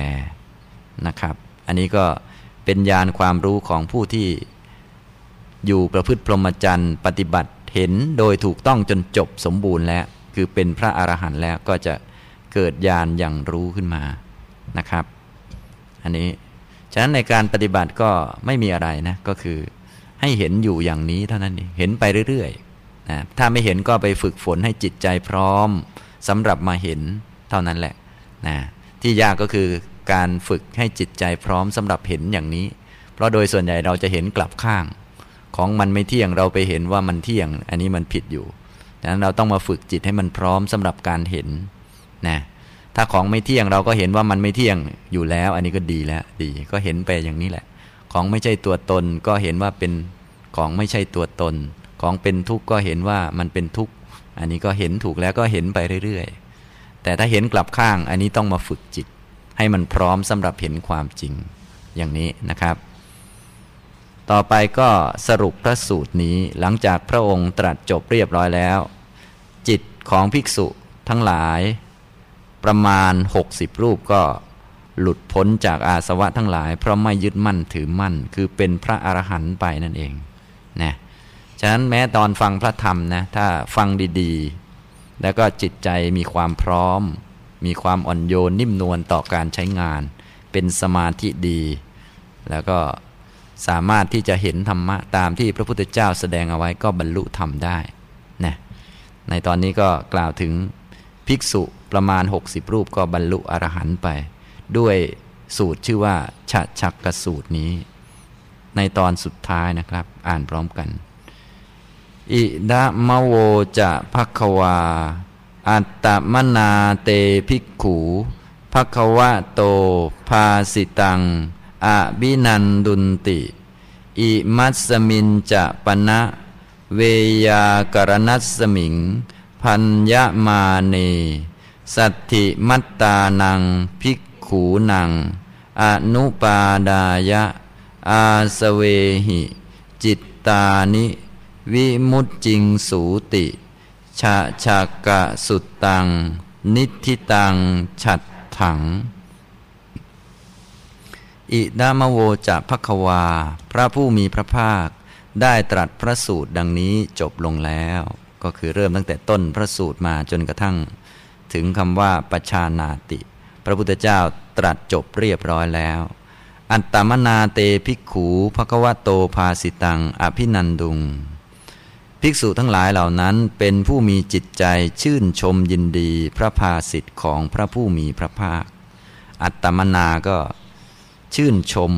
นะครับ อันนี้ก็เป็นญาณความรู้ของผู้ที่อยู่ประพฤติพรหมจรรย์ปฏิบัติ เห็นโดยถูกต้องจนจบสมบูรณ์แล้ว คือเป็นพระอรหันต์แล้วก็จะเกิดญาณอย่างรู้ขึ้นมานะครับ อันนี้ฉะนั้นในการปฏิบัติก็ไม่มีอะไรนะก็คือให้เห็นอยู่อย่างนี้เท่านั้นเองเห็นไปเรื่อยๆนะถ้าไม่เห็นก็ไปฝึกฝนให้จิตใจพร้อมสำหรับมาเห็นเท่านั้นแหละนะที่ยากก็คือการฝึกให้จิตใจพร้อมสำหรับเห็นอย่างนี้ เพราะโดยส่วนใหญ่เราจะเห็นกลับข้าง ของมันไม่เที่ยงเราไปเห็นว่ามันเที่ยง อันนี้มันผิดอยู่ดังนั้นเราต้องมาฝึกจิตให้มันพร้อมสำหรับการเห็นนะถ้าของไม่เที่ยงเราก็เห็นว่ามันไม่เที่ยงอยู่แล้ว อันนี้ก็ดีแล้วดีก็เห็นไปอย่างนี้แหละ ของไม่ใช่ตัวตนก็เห็นว่าเป็นของไม่ใช่ตัวตน ของเป็นทุกข์ก็เห็นว่ามันเป็นทุกข์อันนี้ก็เห็นถูกแล้วก็เห็นไปเรื่อยๆ แต่ถ้าเห็นกลับข้างอันนี้ต้องมาฝึกจิต ให้มันพร้อมสำหรับเห็นความจริงอย่างนี้นะครับ ต่อไปก็สรุปพระสูตรนี้หลังจากพระองค์ตรัสจบเรียบร้อยแล้ว จิตของภิกษุทั้งหลาย ประมาณ 60 รูปก็หลุดพ้นจากอาสวะทั้งหลาย เพราะไม่ยึดมั่นถือมั่น คือเป็นพระอรหันต์ไปนั่นเองนะฉะนั้นแม้ตอนฟังพระธรรมนะถ้าฟังดีๆ แล้วก็จิตใจมีความพร้อม มีความอ่อนโยนนิ่มนวลต่อการใช้งาน เป็นสมาธิดี แล้วก็ สามารถที่จะเห็นธรรมะตามที่พระพุทธเจ้าแสดงเอาไว้ก็บรรลุธรรมได้นะในตอนนี้ก็กล่าวถึงภิกษุประมาณ 60 รูปก็บรรลุอรหันต์ไป ด้วยสูตรชื่อว่าฉะชักกสูตรนี้ ในตอนสุดท้ายนะครับ อ่านพร้อมกัน อิดะมะโวจะภัควา อัตตมนาเตภิกขูภัควะโต ภาสิตัง อะบินันดุนติ อิมัสมินจะปณะ เวยากรณัสมิง พัญญมาเน สัตถิมัตตานังภิกขูนัง อนุปาดายะ อาสเวหิ จิตตานิ วิมุตจิงสูติชะชากะสุตตัง นิทิตัง ฉัดถัง อิดามโวจะภควา พระผู้มีพระภาค ได้ตรัสพระสูตรดังนี้จบลงแล้ว ก็คือเริ่มตั้งแต่ต้นพระสูตรมาจนกระทั่ง ถึงคำว่าปชานาติ พระพุทธเจ้าตรัสจบเรียบร้อยแล้ว อัตตมนาเตภิกขูภควโตภาสิตัง อภินันดุง ภิกษุทั้งหลายเหล่านั้นเป็นผู้มีจิตใจชื่นชมยินดีพระภาสิทธิ์ของพระผู้มีพระภาค อัตตมนาก็ ชื่นชม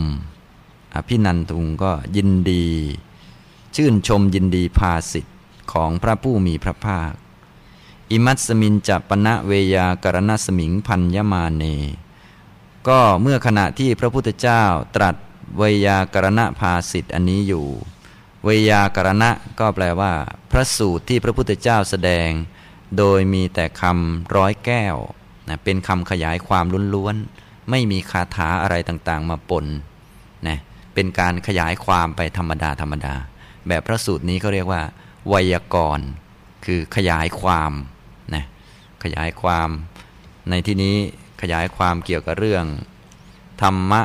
อภินันทุงก็ยินดี ชื่นชมยินดีภาสิทธิ์ของพระผู้มีพระภาค อิมัตสมินจัปณะเวยากรณสมิงพันยมาเน ก็เมื่อขณะที่พระพุทธเจ้าตรัสเวยากรณภาสิทธิอันนี้อยู่ เวยากรณะก็แปลว่า พระสูตรที่พระพุทธเจ้าแสดง โดยมีแต่คำร้อยแก้วนะเป็นคำขยายความล้วนๆ ไม่มีคาถาอะไรต่างๆ มาปนนะเป็นการขยายความไปธรรมดาธรรมดา แบบพระสูตรนี้เขาเรียกว่า ไวยากรณ์ คือขยายความนะขยายความในที่นี้ขยายความเกี่ยวกับเรื่อง ธรรมะ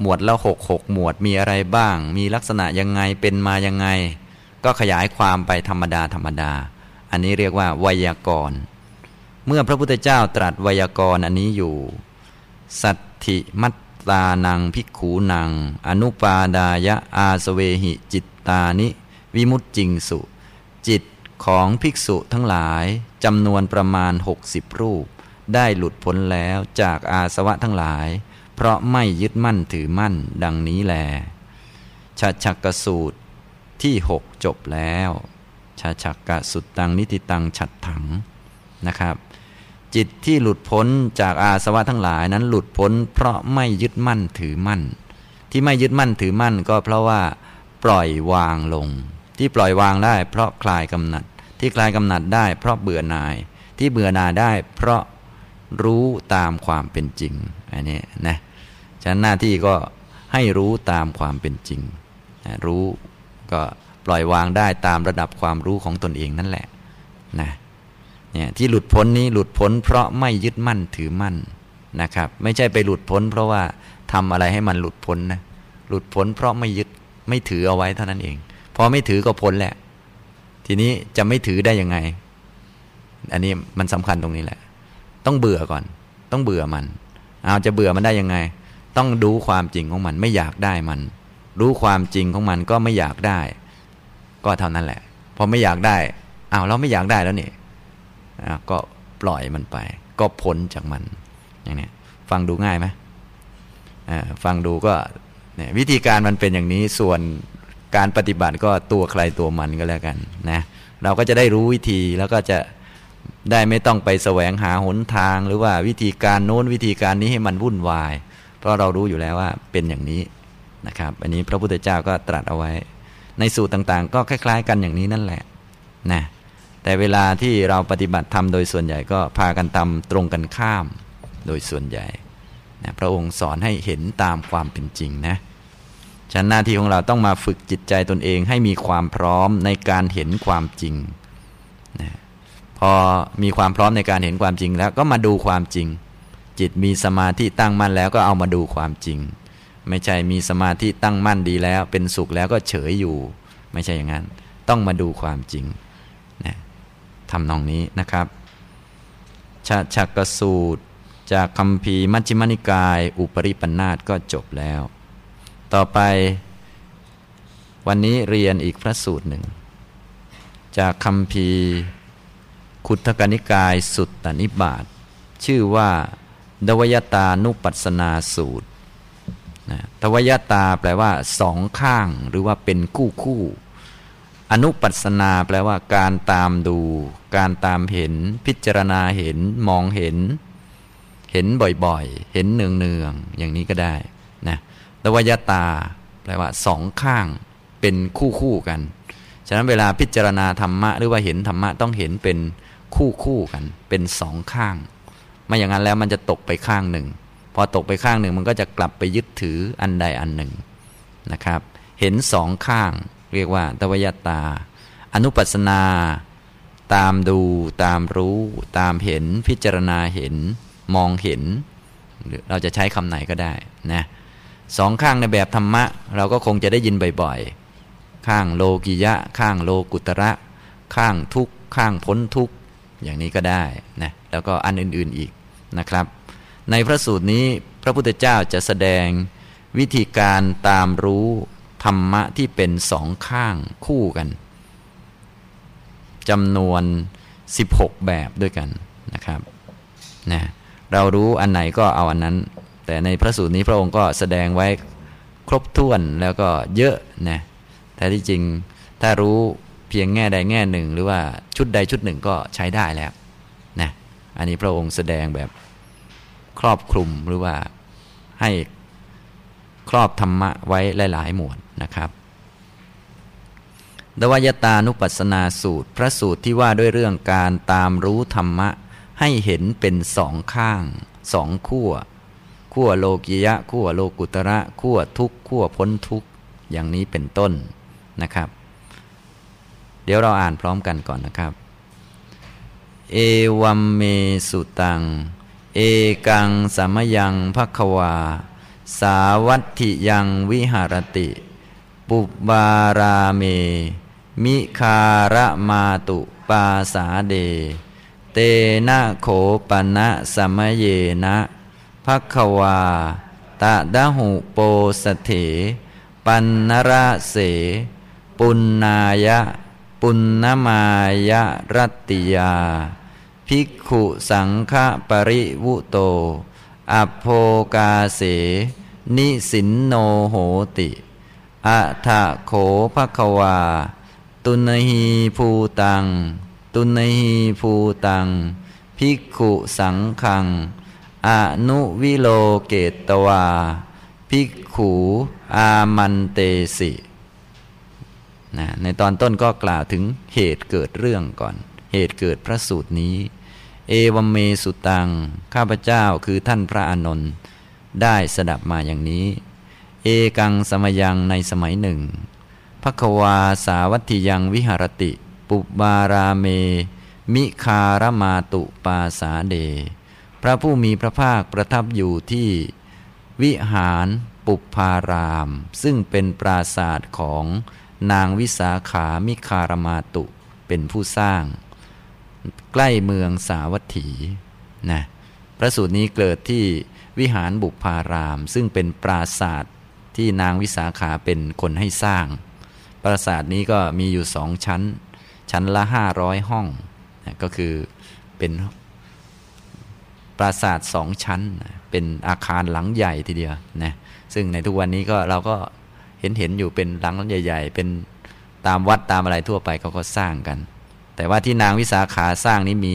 หมวดละหกหกหมวดมีอะไรบ้าง มีลักษณะยังไงเป็นมายังไง ก็ขยายความไปธรรมดาธรรมดา อันนี้เรียกว่าไวยากรณ์ เมื่อพระพุทธเจ้าตรัสไวยากรณ์อันนี้อยู่ สัตถิมัตตานังพิกขูนัง อนุปาดายะอาสเวหิจิตตานิ วิมุตจิงสุ จิตของภิกษุทั้งหลายจำนวนประมาณ 60 รูป ได้หลุดพ้นแล้วจากอาสวะทั้งหลาย เพราะไม่ยึดมั่นถือมั่นดังนี้แลชาชักกสูตรที่หกจบแล้วชาชักกะสุดตังนิติตังฉัดถังนะครับ จิตที่หลุดพ้นจากอาสวะทั้งหลายนั้นหลุดพ้น เพราะไม่ยึดมั่นถือมั่น ที่ไม่ยึดมั่นถือมั่นก็เพราะว่าปล่อยวางลง ที่ปล่อยวางได้เพราะคลายกำหนัด ที่คลายกำหนัดได้เพราะเบื่อหน่าย ที่เบื่อหน่ายได้เพราะรู้ตามความเป็นจริงอันนี้นะฉะนั้นหน้าที่ก็ให้รู้ตามความเป็นจริง รู้ก็ปล่อยวางได้ตามระดับความรู้ของตนเองนั่นแหละนะ เนี่ยที่หลุดพ้นนี้หลุดพ้นเพราะไม่ยึดมั่นถือมั่นนะครับ ไม่ใช่ไปหลุดพ้น เพราะว่าทำอะไรให้มันหลุดพ้นนะหลุดพ้นเพราะไม่ยึดไม่ถือเอาไว้เท่านั้นเอง พอไม่ถือก็พ้นแหละ ทีนี้จะไม่ถือได้ยังไง อันนี้มันสำคัญตรงนี้แหละ ต้องเบื่อก่อน ต้องเบื่อมัน เอาจะเบื่อมันได้ยังไง ต้องดูความจริงของมันไม่อยากได้มัน รู้ความจริงของมันก็ไม่อยากได้ ก็เท่านั้นแหละ พอไม่อยากได้อ้าวเราไม่อยากได้แล้วนี่ ก็ปล่อยมันไป ก็พ้นจากมันอย่างนี้ฟังดูง่ายไหมฟังดูก็เนี่ยวิธีการมันเป็นอย่างนี้ส่วนการปฏิบัติก็ตัวใครตัวมันก็แล้วกันนะเราก็จะได้รู้วิธีแล้วก็จะได้ไม่ต้องไปแสวงหาหนทาง หรือว่าวิธีการโน้นวิธีการนี้ให้มันวุ่นวาย เพราะเรารู้อยู่แล้วว่าเป็นอย่างนี้นะครับอันนี้พระพุทธเจ้าก็ตรัสเอาไว้ ในสูตรต่างๆ ก็คล้าย ๆ กันอย่างนี้นั่นแหละนะ แต่เวลาที่เราปฏิบัติธรรมโดยส่วนใหญ่ก็พากันทำตรงกันข้ามโดยส่วนใหญ่นะพระองค์สอนให้เห็นตามความเป็นจริงนะฉะนั้นหน้าที่ของเราต้องมาฝึกจิตใจตนเองให้มีความพร้อมในการเห็นความจริงนะพอมีความพร้อมในการเห็นความจริงแล้วก็มาดูความจริง จิตมีสมาธิตั้งมั่นแล้วก็เอามาดูความจริง ไม่ใช่มีสมาธิตั้งมั่นดีแล้ว เป็นสุขแล้วก็เฉยอยู่ ไม่ใช่อย่างนั้น ต้องมาดูความจริง ทำนองนี้นะครับชาชักสูตร จากคำพีมัชฌิมนิกาย อุปริปันธาตก็จบแล้ว ต่อไป วันนี้เรียนอีกพระสูตรหนึ่ง จากคำพีคุทกนิกายสุตตนิบาตชื่อว่า ดวยตานุปัสนาสูตรนะทวยตาแปลว่าสองข้างหรือว่าเป็นคู่คู่ อนุปัสนาแปลว่าการตามดู การตามเห็น พิจารณาเห็น มองเห็น เห็นบ่อยๆ เห็นเนืองๆ อย่างนี้ก็ได้นะตวยตา แปลว่าสองข้างเป็นคู่คู่กัน ฉะนั้นเวลาพิจารณาธรรมะ หรือว่าเห็นธรรมะต้องเห็นเป็นคู่คู่กัน เป็นสองข้าง ไม่อย่างนั้นแล้วมันจะตกไปข้างหนึ่ง พอตกไปข้างหนึ่งมันก็จะกลับไปยึดถืออันใดอันหนึ่งนะครับ เห็นสองข้าง เรียกว่าตวยตา อนุปัสนา ตามดูตามรู้ ตามเห็นพิจารณาเห็น มองเห็นหรือเราจะใช้คำไหนก็ได้นะสองข้างในแบบธรรมะ เราก็คงจะได้ยินบ่อยๆ ข้างโลกิยะ ข้างโลกุตระ ข้างทุกข้างพ้นทุกอย่างนี้ก็ได้นะแล้วก็อันอื่นๆอีกนะครับ ในพระสูตรนี้พระพุทธเจ้าจะแสดงวิธีการตามรู้ ธรรมะที่เป็นสองข้างคู่กันจำนวน 16 แบบด้วยกันนะครับนะเรารู้อันไหนก็เอาอันนั้น แต่ในพระสูตรนี้พระองค์ก็แสดงไว้ครบถ้วนแล้วก็เยอะนะแต่ที่จริงถ้ารู้เพียงแง่ใดแง่หนึ่ง หรือว่าชุดใดชุดหนึ่งก็ใช้ได้แล้วนะอันนี้พระองค์แสดงแบบครอบคลุมหรือว่าให้ ครอบธรรมะไว้หลาย ๆ หมวดนะครับดวยตานุปัสนาสูตร พระสูตรที่ว่าด้วยเรื่องการตามรู้ธรรมะ ให้เห็นเป็นสองข้างสองขั้วขั้วโลกิยะขั้วโลกุตระขั้วทุกขั้วพ้นทุกอย่างนี้เป็นต้นนะครับ เดี๋ยวเราอ่านพร้อมกันก่อนนะครับ เอวัมเมสุตัง เอกังสมยังภควา สาวัตถิยังวิหารติ ปุบาราเม มิคาระมาตุปาสาเด เตนะโขปนะสมเยนะภัควาตะดะหุโปสเถ ปันนระเส ปุณนายะ ปุณนมายะรัตติยา ภิกขุสังฆปริวุโตอโภกาเส นิสินโนโหติอะทะโขภควา ตุนหีภูตัง ตุนหีภูตัง ภิกขุสังขังอนุวิโลเกตวา ภิกขูอามันเตสินะในตอนต้นก็กล่าวถึงเหตุเกิดเรื่องก่อน เหตุเกิดพระสูตรนี้ เอวเมสุตัง ข้าพเจ้าคือท่านพระอานนท์ ได้สดับมาอย่างนี้ เอกังสมยังในสมัยหนึ่งพระควาสาวัตถิยังวิหารติ ปุบาราเม มิคารมาตุปาสาเด พระผู้มีพระภาคประทับอยู่ที่วิหารปุพาราม ซึ่งเป็นปราศาสตร์ของนางวิสาขามิคารมาตุเป็นผู้สร้าง ใกล้เมืองสาวัตถีนะพระสูตรนี้เกิดที่ วิหารบุพาราม ซึ่งเป็นปราศาสตร์ที่นางวิสาขาเป็นคนให้สร้าง ปราสาทนี้ก็มีอยู่สองชั้น ชั้นละห้าร้อยห้องนะก็คือเป็นปราสาทสองชั้น เป็นอาคารหลังใหญ่ทีเดียวนะซึ่งในทุกวันนี้ก็เราก็เห็นเห็นอยู่เป็นหลังใหญ่ ๆ เป็นตามวัดตามอะไรทั่วไปเขาก็สร้างกัน แต่ว่าที่นางวิสาขาสร้างนี้มี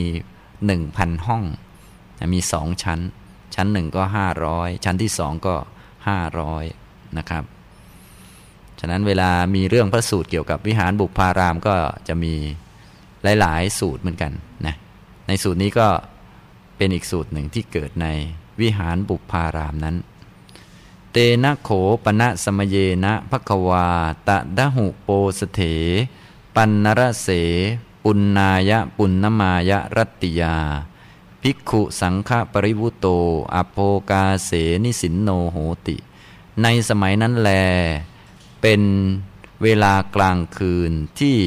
หนึ่งพันห้อง มีสองชั้น ชั้นหนึ่งก็ห้าร้อยชั้นที่สองก็ห้าร้อยนะครับ ฉะนั้นเวลามีเรื่องพระสูตรเกี่ยวกับวิหารบุพารามก็จะมีหลาย ๆ สูตรเหมือนกันนะในสูตรนี้ก็เป็นอีกสูตรหนึ่งที่เกิดในวิหารบุพารามนั้น เตนะโขปณะสมเยนะภควา ตะดะหุโปสเถ ปันนรเส ปุณนายะปุณนมายะรัตติยา ภิกขุสังฆปริวุโต อโภกาเสนิสินโนโหติ ในสมัยนั้นแล เป็นเวลากลางคืนที่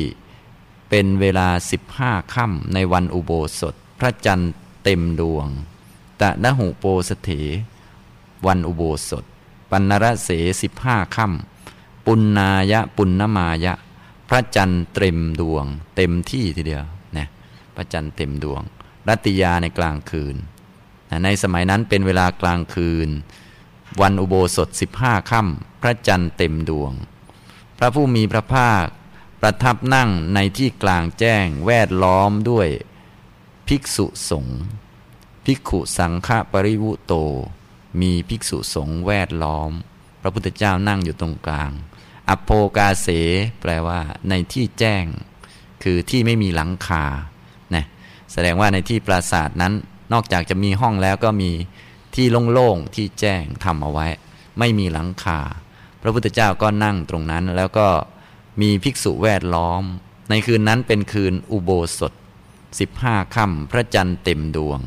เป็นเวลาสิบห้าค่ำในวันอุโบสถ พระจันทร์เต็มดวง ตะนหุโปสเถ วันอุโบสถ ปันนรเสสิบห้าค่ำปุณนายะปุณนมายะ พระจันทร์เต็มดวง เต็มที่ทีเดียวนะพระจันทร์เต็มดวง รัติยาในกลางคืน ในสมัยนั้นเป็นเวลากลางคืน วันอุโบสถสิบห้าค่ำพระจันทร์เต็มดวง พระผู้มีพระภาคประทับนั่งในที่กลางแจ้งแวดล้อมด้วย ภิกษุสงฆ์ภิกขุสังฆปริวุโต มีภิกษุสงฆ์แวดล้อม พระพุทธเจ้านั่งอยู่ตรงกลาง อโภกาเส แปลว่า ในที่แจ้ง คือที่ไม่มีหลังคา แสดงว่าในที่ปราสาทนั้น นอกจากจะมีห้องแล้วก็มีที่โล่งๆที่แจ้งทำเอาไว้ ไม่มีหลังคา พระพุทธเจ้าก็นั่งตรงนั้น แล้วก็มีภิกษุแวดล้อม ในคืนนั้นเป็นคืนอุโบสถสิบห้าค่ำพระจันทร์เต็มดวง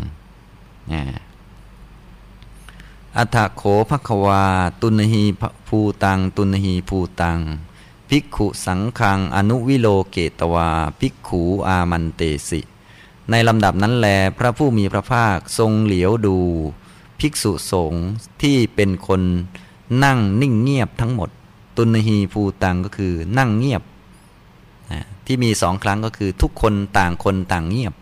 อัฏโขภควา ตุนหีภูตัง ตุนหีภูตัง ภิกขุสังคัง อนุวิโลเกตวา ภิกขูอามันเตสิ ในลำดับนั้นแลพระผู้มีพระภาคทรงเหลียวดู ภิกษุสงฆ์ที่เป็นคนนั่งนิ่งเงียบทั้งหมด ตุนหีภูตังก็คือนั่งเงียบ ที่มีสองครั้งก็คือทุกคนต่างคนต่างเงียบ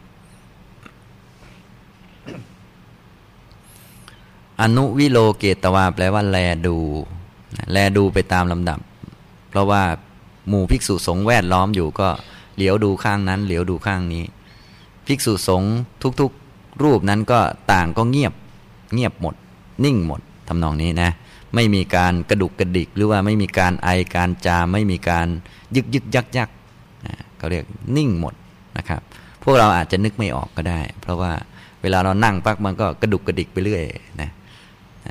อนุวิโลเกตวาแปลว่าแลดู แลดูไปตามลำดับ เพราะว่าหมู่ภิกษุสงฆ์แวดล้อมอยู่ก็เหลียวดูข้างนั้น เหลียวดูข้างนี้ ภิกษุสงฆ์ทุกๆรูปนั้นก็ต่างก็เงียบเงียบหมด นิ่งหมดทำนองนี้นะ ไม่มีการกระดุกกระดิก หรือว่าไม่มีการไอการจามไม่มีการยึกยึกยักยักเขาเรียกนิ่งหมดนะครับ พวกเราอาจจะนึกไม่ออกก็ได้ เพราะว่าเวลาเรานั่งปักมันก็กระดุกกระดิกไปเรื่อยนะ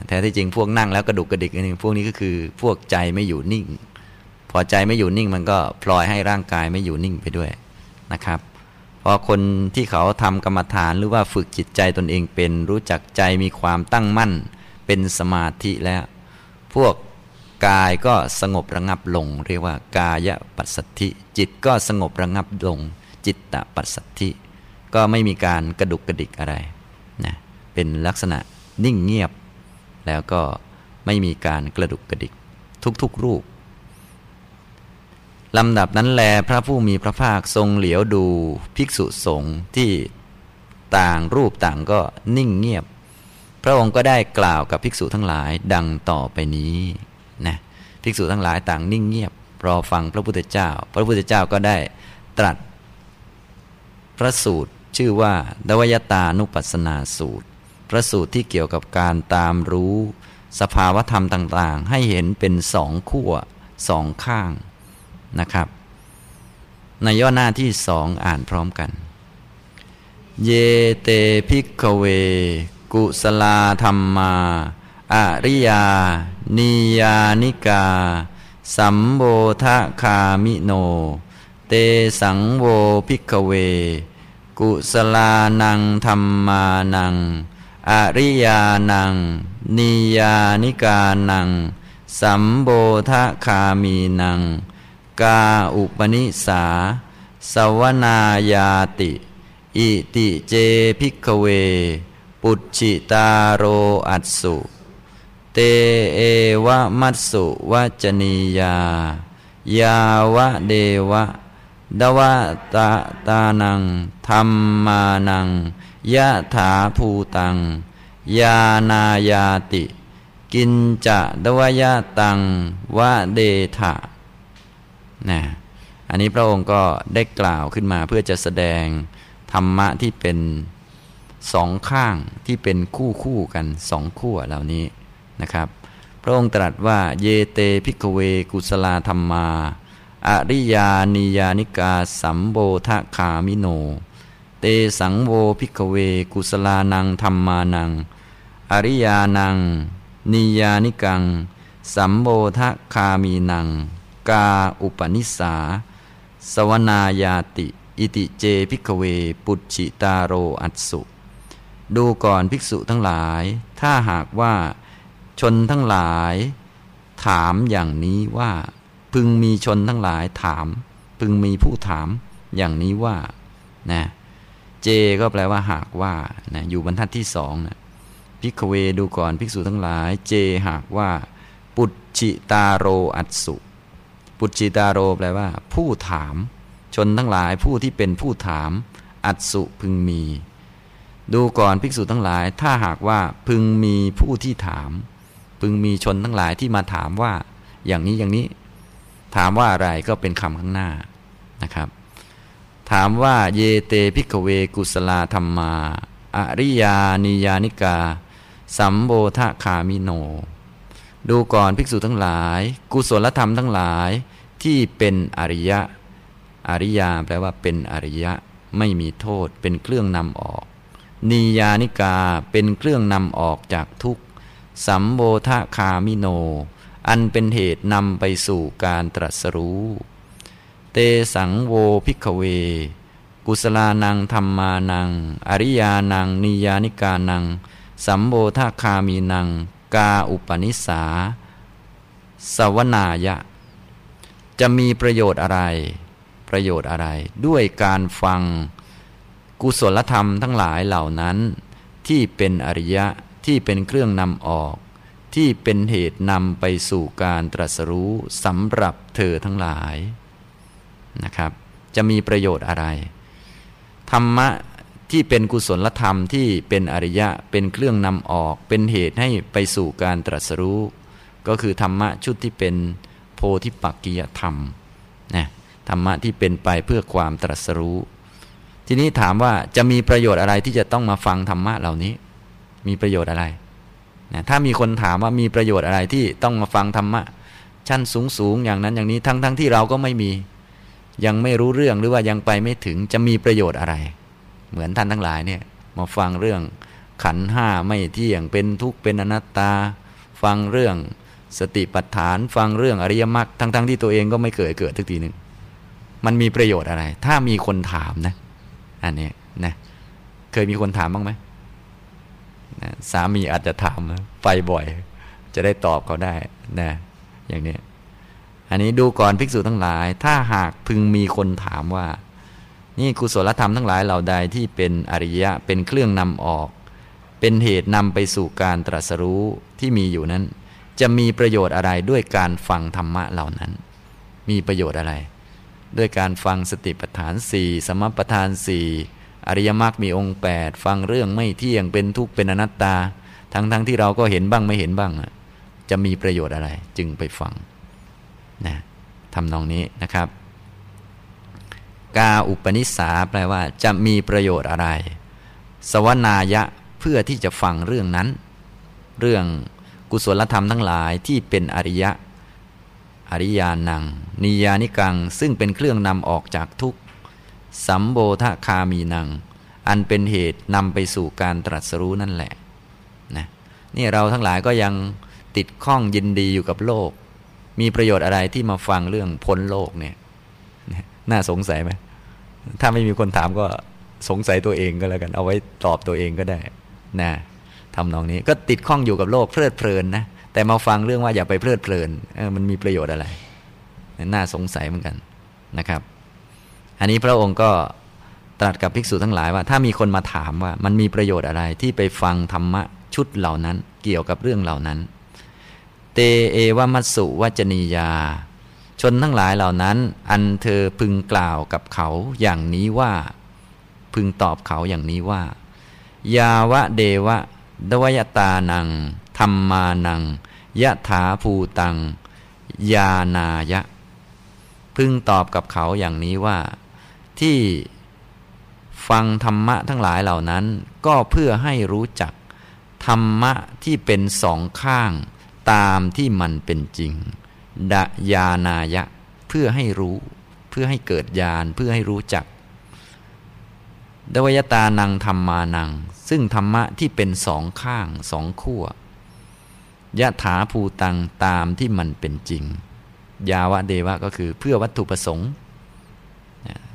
แท้ที่จริงพวกนั่งแล้วกระดุกกระดิกนี่พวกนี้ก็คือพวกใจไม่อยู่นิ่ง พอใจไม่อยู่นิ่งมันก็พลอยให้ร่างกายไม่อยู่นิ่งไปด้วยนะครับ พอคนที่เขาทำกรรมฐานหรือว่าฝึกจิตใจตนเองเป็น รู้จักใจมีความตั้งมั่น เป็นสมาธิแล้ว พวกกายก็สงบระงับลง เรียกว่ากายปัสสัทธิ จิตก็สงบระงับลง จิตตปัสสัทธิ ก็ไม่มีการกระดุกกระดิกอะไรนะเป็นลักษณะนิ่งเงียบ แล้วก็ไม่มีการกระดุกกระดิก ทุกๆรูป ลำดับนั้นแลพระผู้มีพระภาคทรงเหลียวดูภิกษุสงฆ์ที่ต่างรูปต่างก็นิ่งเงียบ พระองค์ก็ได้กล่าวกับภิกษุทั้งหลายดังต่อไปนี้นะภิกษุทั้งหลายต่างนิ่งเงียบ รอฟังพระพุทธเจ้า พระพุทธเจ้าก็ได้ตรัส พระสูตรชื่อว่าดวยตานุปัสนาสูตร พระสูตรที่เกี่ยวกับการตามรู้ สภาวธรรมต่าง ๆ ให้เห็นเป็นสองขั้วสองข้าง นะครับ ในย่อหน้าที่สองอ่านพร้อมกัน เยเตพิกเว กุสลาธรรมาอริยา นิยานิกา สัมโพธคามิโน เตสังโว ภิกขเว กุสลานังธัมมานังอริยานัง นิยยานิกานัง สัมโพธคามีนัง กาอุปนิสาสวนายาติ อิติเจ ภิกขเว ปุจฉิตาโรอัตสุ เตเอวะมัตสุวัจนียา ยาวะเดวะดวะตาตานังธรรมานังยะถาภูตัง ยานายาติ กินจะดวยะตังวะเดทะ นะอันนี้พระองค์ก็ได้กล่าวขึ้นมาเพื่อจะแสดงธรรมะที่เป็นสองข้างที่เป็นคู่คู่กันสองขั้วเหล่านี้นะครับ พระองค์ตรัสว่าเยเต ภิกขเวกุสลาธัมมา อริยานิยยานิกาสัมโพธคามิโน เตสังโว ภิกขเวกุสลานังธัมมานัง อริยานังนิยยานิกานัง สัมโพธคามีนัง กาอุปนิสา สวนายาติ อิติเจ ภิกขเว ปุจฉิตาโรอัสสุ ดูก่อนภิกษุทั้งหลาย ถ้าหากว่าชนทั้งหลาย ถามอย่างนี้ว่า พึงมีชนทั้งหลายถาม พึงมีผู้ถามอย่างนี้ว่านะเจก็แปลว่าหากว่านะอยู่บรรทัดที่สองนะ ภิกขเวดูก่อนภิกษุทั้งหลาย เจหากว่า ปุจิตาโรอัตสุ ปุจิตาโรแปลว่า ผู้ถาม ชนทั้งหลายผู้ที่เป็นผู้ถาม อัตสุพึงมี ดูก่อนภิกษุทั้งหลาย ถ้าหากว่าพึงมีผู้ที่ถาม พึงมีชนทั้งหลายที่มาถามว่า อย่างนี้อย่างนี้ ถามว่าอะไรก็เป็นคำข้างหน้านะครับ ถามว่าเยเตพิกเวกุสลาธรรมา อริยานิยานิกา สัมโบทะคามิโน ดูก่อนภิกษุทั้งหลาย กุศลธรรมทั้งหลายที่เป็นอริยะ อริยาแปลว่าเป็นอริยะ ไม่มีโทษเป็นเครื่องนำออกนิยานิกาเป็นเครื่องนำออกจากทุกข์สัมโบทะคามิโน อันเป็นเหตุนำไปสู่การตรัสรู้ เตสังโวพิกเว กุศลานังธรรมานัง อริยานังนิยานิกานัง สัมโบธาคามีนัง กาอุปนิสาสวนายะ จะมีประโยชน์อะไร ประโยชน์อะไร ด้วยการฟังกุศลธรรมทั้งหลายเหล่านั้น ที่เป็นอริยะที่เป็นเครื่องนำออก ที่เป็นเหตุนำไปสู่การตรัสรู้สำหรับเธอทั้งหลายนะครับ จะมีประโยชน์อะไร ธรรมะ ที่เป็นกุศลธรรมที่เป็นอริยะเป็นเครื่องนำออก เป็นเหตุให้ไปสู่การตรัสรู้ ก็คือธรรมะชุดที่เป็นโพธิปักกิยธรรมนะธรรมะที่เป็นไปเพื่อความตรัสรู้ ทีนี้ถามว่าจะมีประโยชน์อะไรที่จะต้องมาฟังธรรมะเหล่านี้ มีประโยชน์อะไรนะถ้ามีคนถามว่ามีประโยชน์อะไรที่ต้องมาฟังธรรมะ ชั้นสูงสูงอย่างนั้นอย่างนี้ทั้งทั้งที่เราก็ไม่มี ยังไม่รู้เรื่องหรือว่ายังไปไม่ถึงจะมีประโยชน์อะไร เหมือนท่านทั้งหลายเนี่ยมาฟังเรื่องขันห้าไม่เที่ยงเป็นทุกข์เป็นอนัตตา ฟังเรื่องสติปัฏฐาน ฟังเรื่องอริยมรรคทั้งทั้งที่ตัวเองก็ไม่เคยเกิดทุกทีหนึ่งมันมีประโยชน์อะไร ถ้ามีคนถามนะ อันนี้นะเคยมีคนถามบ้างไหมนะสามีอาจจะถามไปบ่อย จะได้ตอบเขาได้นะอย่างนี้อันนี้ดูก่อนภิกษุทั้งหลาย ถ้าหากพึงมีคนถามว่า นี่กุศลธรรมทั้งหลายเหล่าใดที่เป็นอริยะเป็นเครื่องนำออก เป็นเหตุนำไปสู่การตรัสรู้ที่มีอยู่นั้น จะมีประโยชน์อะไรด้วยการฟังธรรมะเหล่านั้น มีประโยชน์อะไร ด้วยการฟังสติปัฏฐานสี่สมปัฏฐานสี่อริยมรรคมีองค์แปดฟังเรื่องไม่เที่ยงเป็นทุกข์เป็นอนัตตา ทั้งๆทที่เราก็เห็นบ้างไม่เห็นบ้างจะมีประโยชน์อะไรจึงไปฟังนะทำนองนี้นะครับ กาอุปนิสาแปลว่า จะมีประโยชน์อะไร สวนายะเพื่อที่จะฟังเรื่องนั้น เรื่องกุศลธรรมทั้งหลายที่เป็นอริยะ อริยานัง นิยานิกัง ซึ่งเป็นเครื่องนำออกจากทุกข์สัมโบทคามีนัง อันเป็นเหตุนำไปสู่การตรัสรู้นั่นแหละนะนี่เราทั้งหลายก็ยังติดข้องยินดีอยู่กับโลก มีประโยชน์อะไรที่มาฟังเรื่องพ้นโลกเนี่ย น่าสงสัยไหมถ้าไม่มีคนถามก็สงสัยตัวเองก็แล้วกัน เอาไว้ตอบตัวเองก็ได้นะทำนองนี้ก็ติดข้องอยู่กับโลกเพลิดเพลินนะแต่มาฟังเรื่องว่าอย่าไปเพลิดเพลินเออมันมีประโยชน์อะไร น่าสงสัยเหมือนกันนะครับ อันนี้พระองค์ก็ตรัสกับภิกษุทั้งหลายว่า ถ้ามีคนมาถามว่ามันมีประโยชน์อะไรที่ไปฟังธรรมะชุดเหล่านั้น เกี่ยวกับเรื่องเหล่านั้น เตเอวมัสสุวัจนียา ชนทั้งหลายเหล่านั้น อันเธอพึงกล่าวกับเขาอย่างนี้ว่า พึงตอบเขาอย่างนี้ว่า ยาวะเดวะ ดวยตานัง ธรรมานัง ยะถาภูตัง ยานายะ พึงตอบกับเขาอย่างนี้ว่า ที่ฟังธรรมะทั้งหลายเหล่านั้น ก็เพื่อให้รู้จัก ธรรมะที่เป็นสองข้างตามที่มันเป็นจริง ดยานายะ เพื่อให้รู้ เพื่อให้เกิดญาณเพื่อให้รู้จักดวยตานังธรรมานัง ซึ่งธรรมะที่เป็นสองข้างสองขั้วยะถาภูตังตามที่มันเป็นจริง ยาวะเดวะก็คือเพื่อวัตถุประสงค์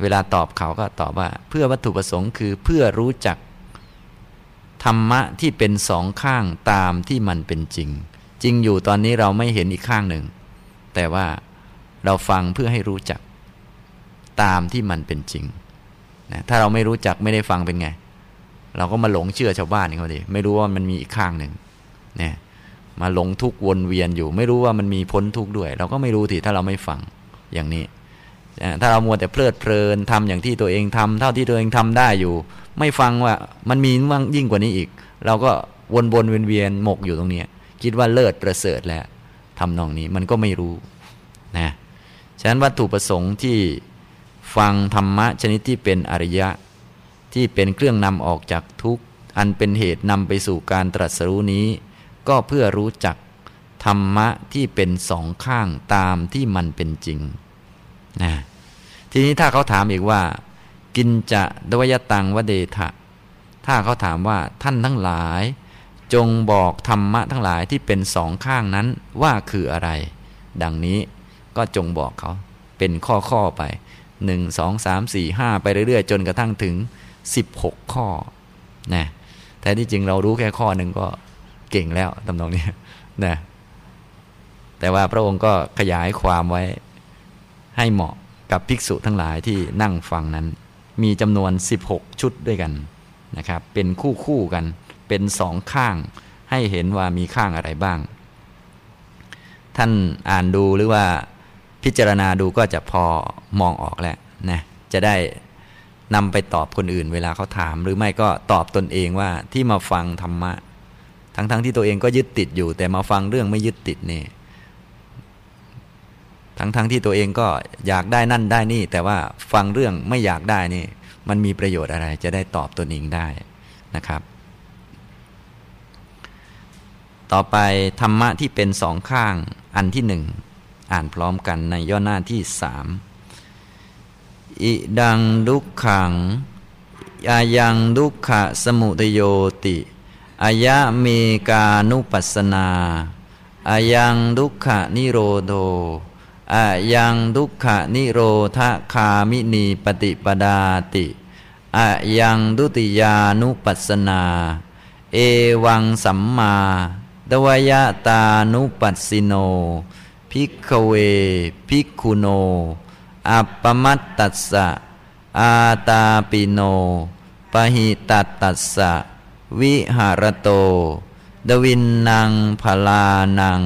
เวลาตอบเขาก็ตอบว่า เพื่อวัตถุประสงค์คือเพื่อรู้จัก ธรรมะที่เป็นสองข้างตามที่มันเป็นจริง จริงอยู่ตอนนี้เราไม่เห็นอีกข้างหนึ่ง แต่ว่าเราฟังเพื่อให้รู้จักตามที่มันเป็นจริงนะถ้าเราไม่รู้จักไม่ได้ฟังเป็นไง เราก็มาหลงเชื่อชาวบ้านเขาดิไม่รู้ว่ามันมีอีกข้างหนึ่งเนี่ยมาหลงทุกวนเวียนอยู่ ไม่รู้ว่ามันมีพ้นทุกข์ด้วย เราก็ไม่รู้ทีถ้าเราไม่ฟังอย่างนี้ ถ้าเรามัวแต่เพลิดเพลินทำอย่างที่ตัวเองทำเท่าที่ตัวเองทำได้อยู่ ไม่ฟังว่ามันมีมั่งยิ่งกว่านี้อีก เราก็วนวนเวียนเวียนหมกอยู่ตรงนี้คิดว่าเลิศประเสริฐแล้ว ทำนองนี้มันก็ไม่รู้นะฉะนั้นวัตถุประสงค์ที่ฟังธรรมะชนิดที่เป็นอริยะ ที่เป็นเครื่องนำออกจากทุกข์ อันเป็นเหตุนำไปสู่การตรัสรู้นี้ ก็เพื่อรู้จักธรรมะที่เป็นสองข้างตามที่มันเป็นจริงนะทีนี้ถ้าเขาถามอีกว่า กินจะดวยตังวเดทะ ถ้าเขาถามว่าท่านทั้งหลาย จงบอกธรรมะทั้งหลายที่เป็นสองข้างนั้นว่าคืออะไร ดังนี้ก็จงบอกเขาเป็นข้อข้อไปหนึ่งสองสามสี่ห้าไปเรื่อยๆ จนกระทั่งถึงสิบหกข้อนะแต่ที่จริงเรารู้แค่ข้อหนึ่งก็เก่งแล้วตำนองนี้นะแต่ว่าพระองค์ก็ขยายความไว้ให้เหมาะกับภิกษุทั้งหลายที่นั่งฟังนั้น มีจำนวน 16 ชุดด้วยกันนะครับ เป็นคู่คู่กัน เป็นสองข้าง ให้เห็นว่ามีข้างอะไรบ้าง ท่านอ่านดูหรือว่าพิจารณาดูก็จะพอมองออกแหละนะจะได้นำไปตอบคนอื่นเวลาเขาถาม หรือไม่ก็ตอบตนเองว่าที่มาฟังธรรมะ ทั้งๆทที่ตัวเองก็ยึดติดอยู่ แต่มาฟังเรื่องไม่ยึดติดนี่ทั้งๆทที่ตัวเองก็อยากได้นั่นได้นี่ แต่ว่าฟังเรื่องไม่อยากได้นี่ มันมีประโยชน์อะไรจะได้ตอบตัวเองได้นะครับ ต่อไปธรรมะที่เป็นสองข้างอันที่หนึ่ง อ่านพร้อมกันในย่อหน้าที่สามอิดังดุขขังอายังดุขะสมุทโยติอายะเมกานุปัสนาอายังดุขะนิโรโดอายังดุขะนิโรธคามินีปฏิปดาติอายังดุติยานุปัสนา เอวังสัมมา ดวยตานุปัสสิโนภิกเวภิกขุโน อัปปมัตตัสสะ อาตาปิโน ปหิตัตตัสสะ วิหารโต ดวินนางพลานัง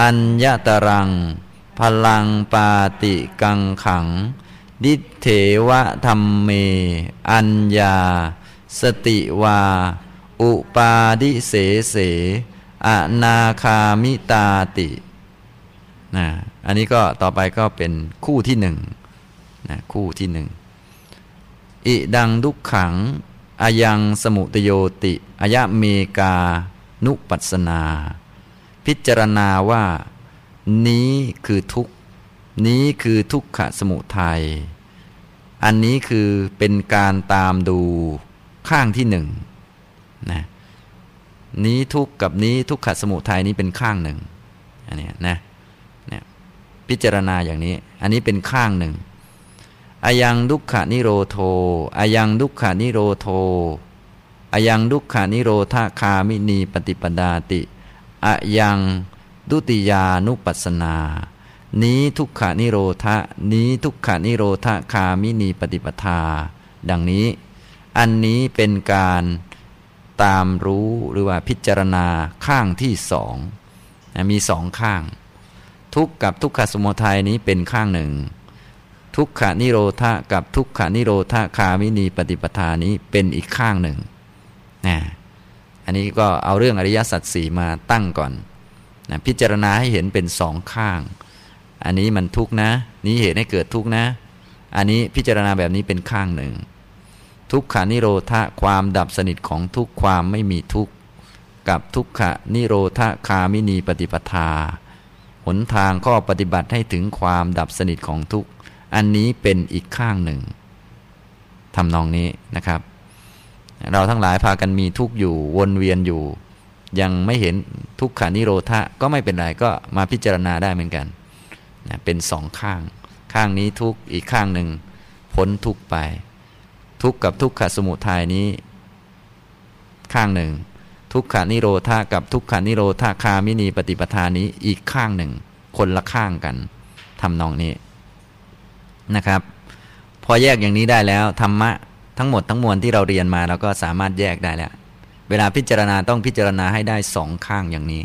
อัญญตรัง พลังปาติกังขัง ดิเถวะธรรมเม อัญญา สติวา อุปาดิเสเส อนาคามิตาตินะอันนี้ก็ต่อไปก็เป็นคู่ที่หนึ่งนะคู่ที่หนึ่งอิดังดุขขังอายังสมุตโยติอายะเมกานุปัสนา พิจารณาว่า นี้คือทุกนี้คือทุกขะสมุทัยอันนี้คือเป็นการตามดูข้างที่หนึ่งนะ นี้ทุกกับนี้ทุกขะสมุทัยนี้เป็นข้างหนึ่งอันนี้นะเนี่ยพิจารณาอย่างนี้ อันนี้เป็นข้างหนึ่งอายังดุขะนิโรโทอายังดุขะนิโรโทอายังดุขะนิโรธาคามินีปฏิปดาติอายังดุติยานุปัสนา นี้ทุกขานิโรธะนี้ทุกขานิโรธาคามินีปฏิปทา ดังนี้ อันนี้เป็นการ ตามรู้หรือว่าพิจารณาข้างที่สองมีสองข้าง ทุกข์กับทุกขสมุทัยนี้เป็นข้างหนึ่ง ทุกขานิโรธากับทุกขานิโรธาคามินีปฏิปทานี้เป็นอีกข้างหนึ่งนะอันนี้ก็เอาเรื่องอริยสัจสี่มาตั้งก่อนนะพิจารณาให้เห็นเป็นสองข้าง อันนี้มันทุกนะ นี้เหตุให้เกิดทุกนะ อันนี้พิจารณาแบบนี้เป็นข้างหนึ่ง ทุกขานิโรธาความดับสนิทของทุกความไม่มีทุกกับทุกขนิโรธาคามินีปฏิปทา หนทางข้อปฏิบัติให้ถึงความดับสนิทของทุกอันนี้เป็นอีกข้างหนึ่งทำนองนี้นะครับ เราทั้งหลายพากันมีทุกอยู่วนเวียนอยู่ ยังไม่เห็นทุกขานิโรธะก็ไม่เป็นไรก็มาพิจารณาได้เหมือนกันเป็นสองข้าง ข้างนี้ทุกอีกข้างหนึ่งพ้นทุกไป ทุกข์กับทุกขสมุทัยนี้ ข้างหนึ่ง ทุกขานิโรธากับทุกขานิโรธาคามินีปฏิปทานี้อีกข้างหนึ่ง คนละข้างกันทำนองนี้นะครับ พอแยกอย่างนี้ได้แล้วธรรมะทั้งหมดทั้งมวลที่เราเรียนมาเราก็สามารถแยกได้แล้วเวลาพิจารณาต้องพิจารณาให้ได้สองข้างอย่างนี้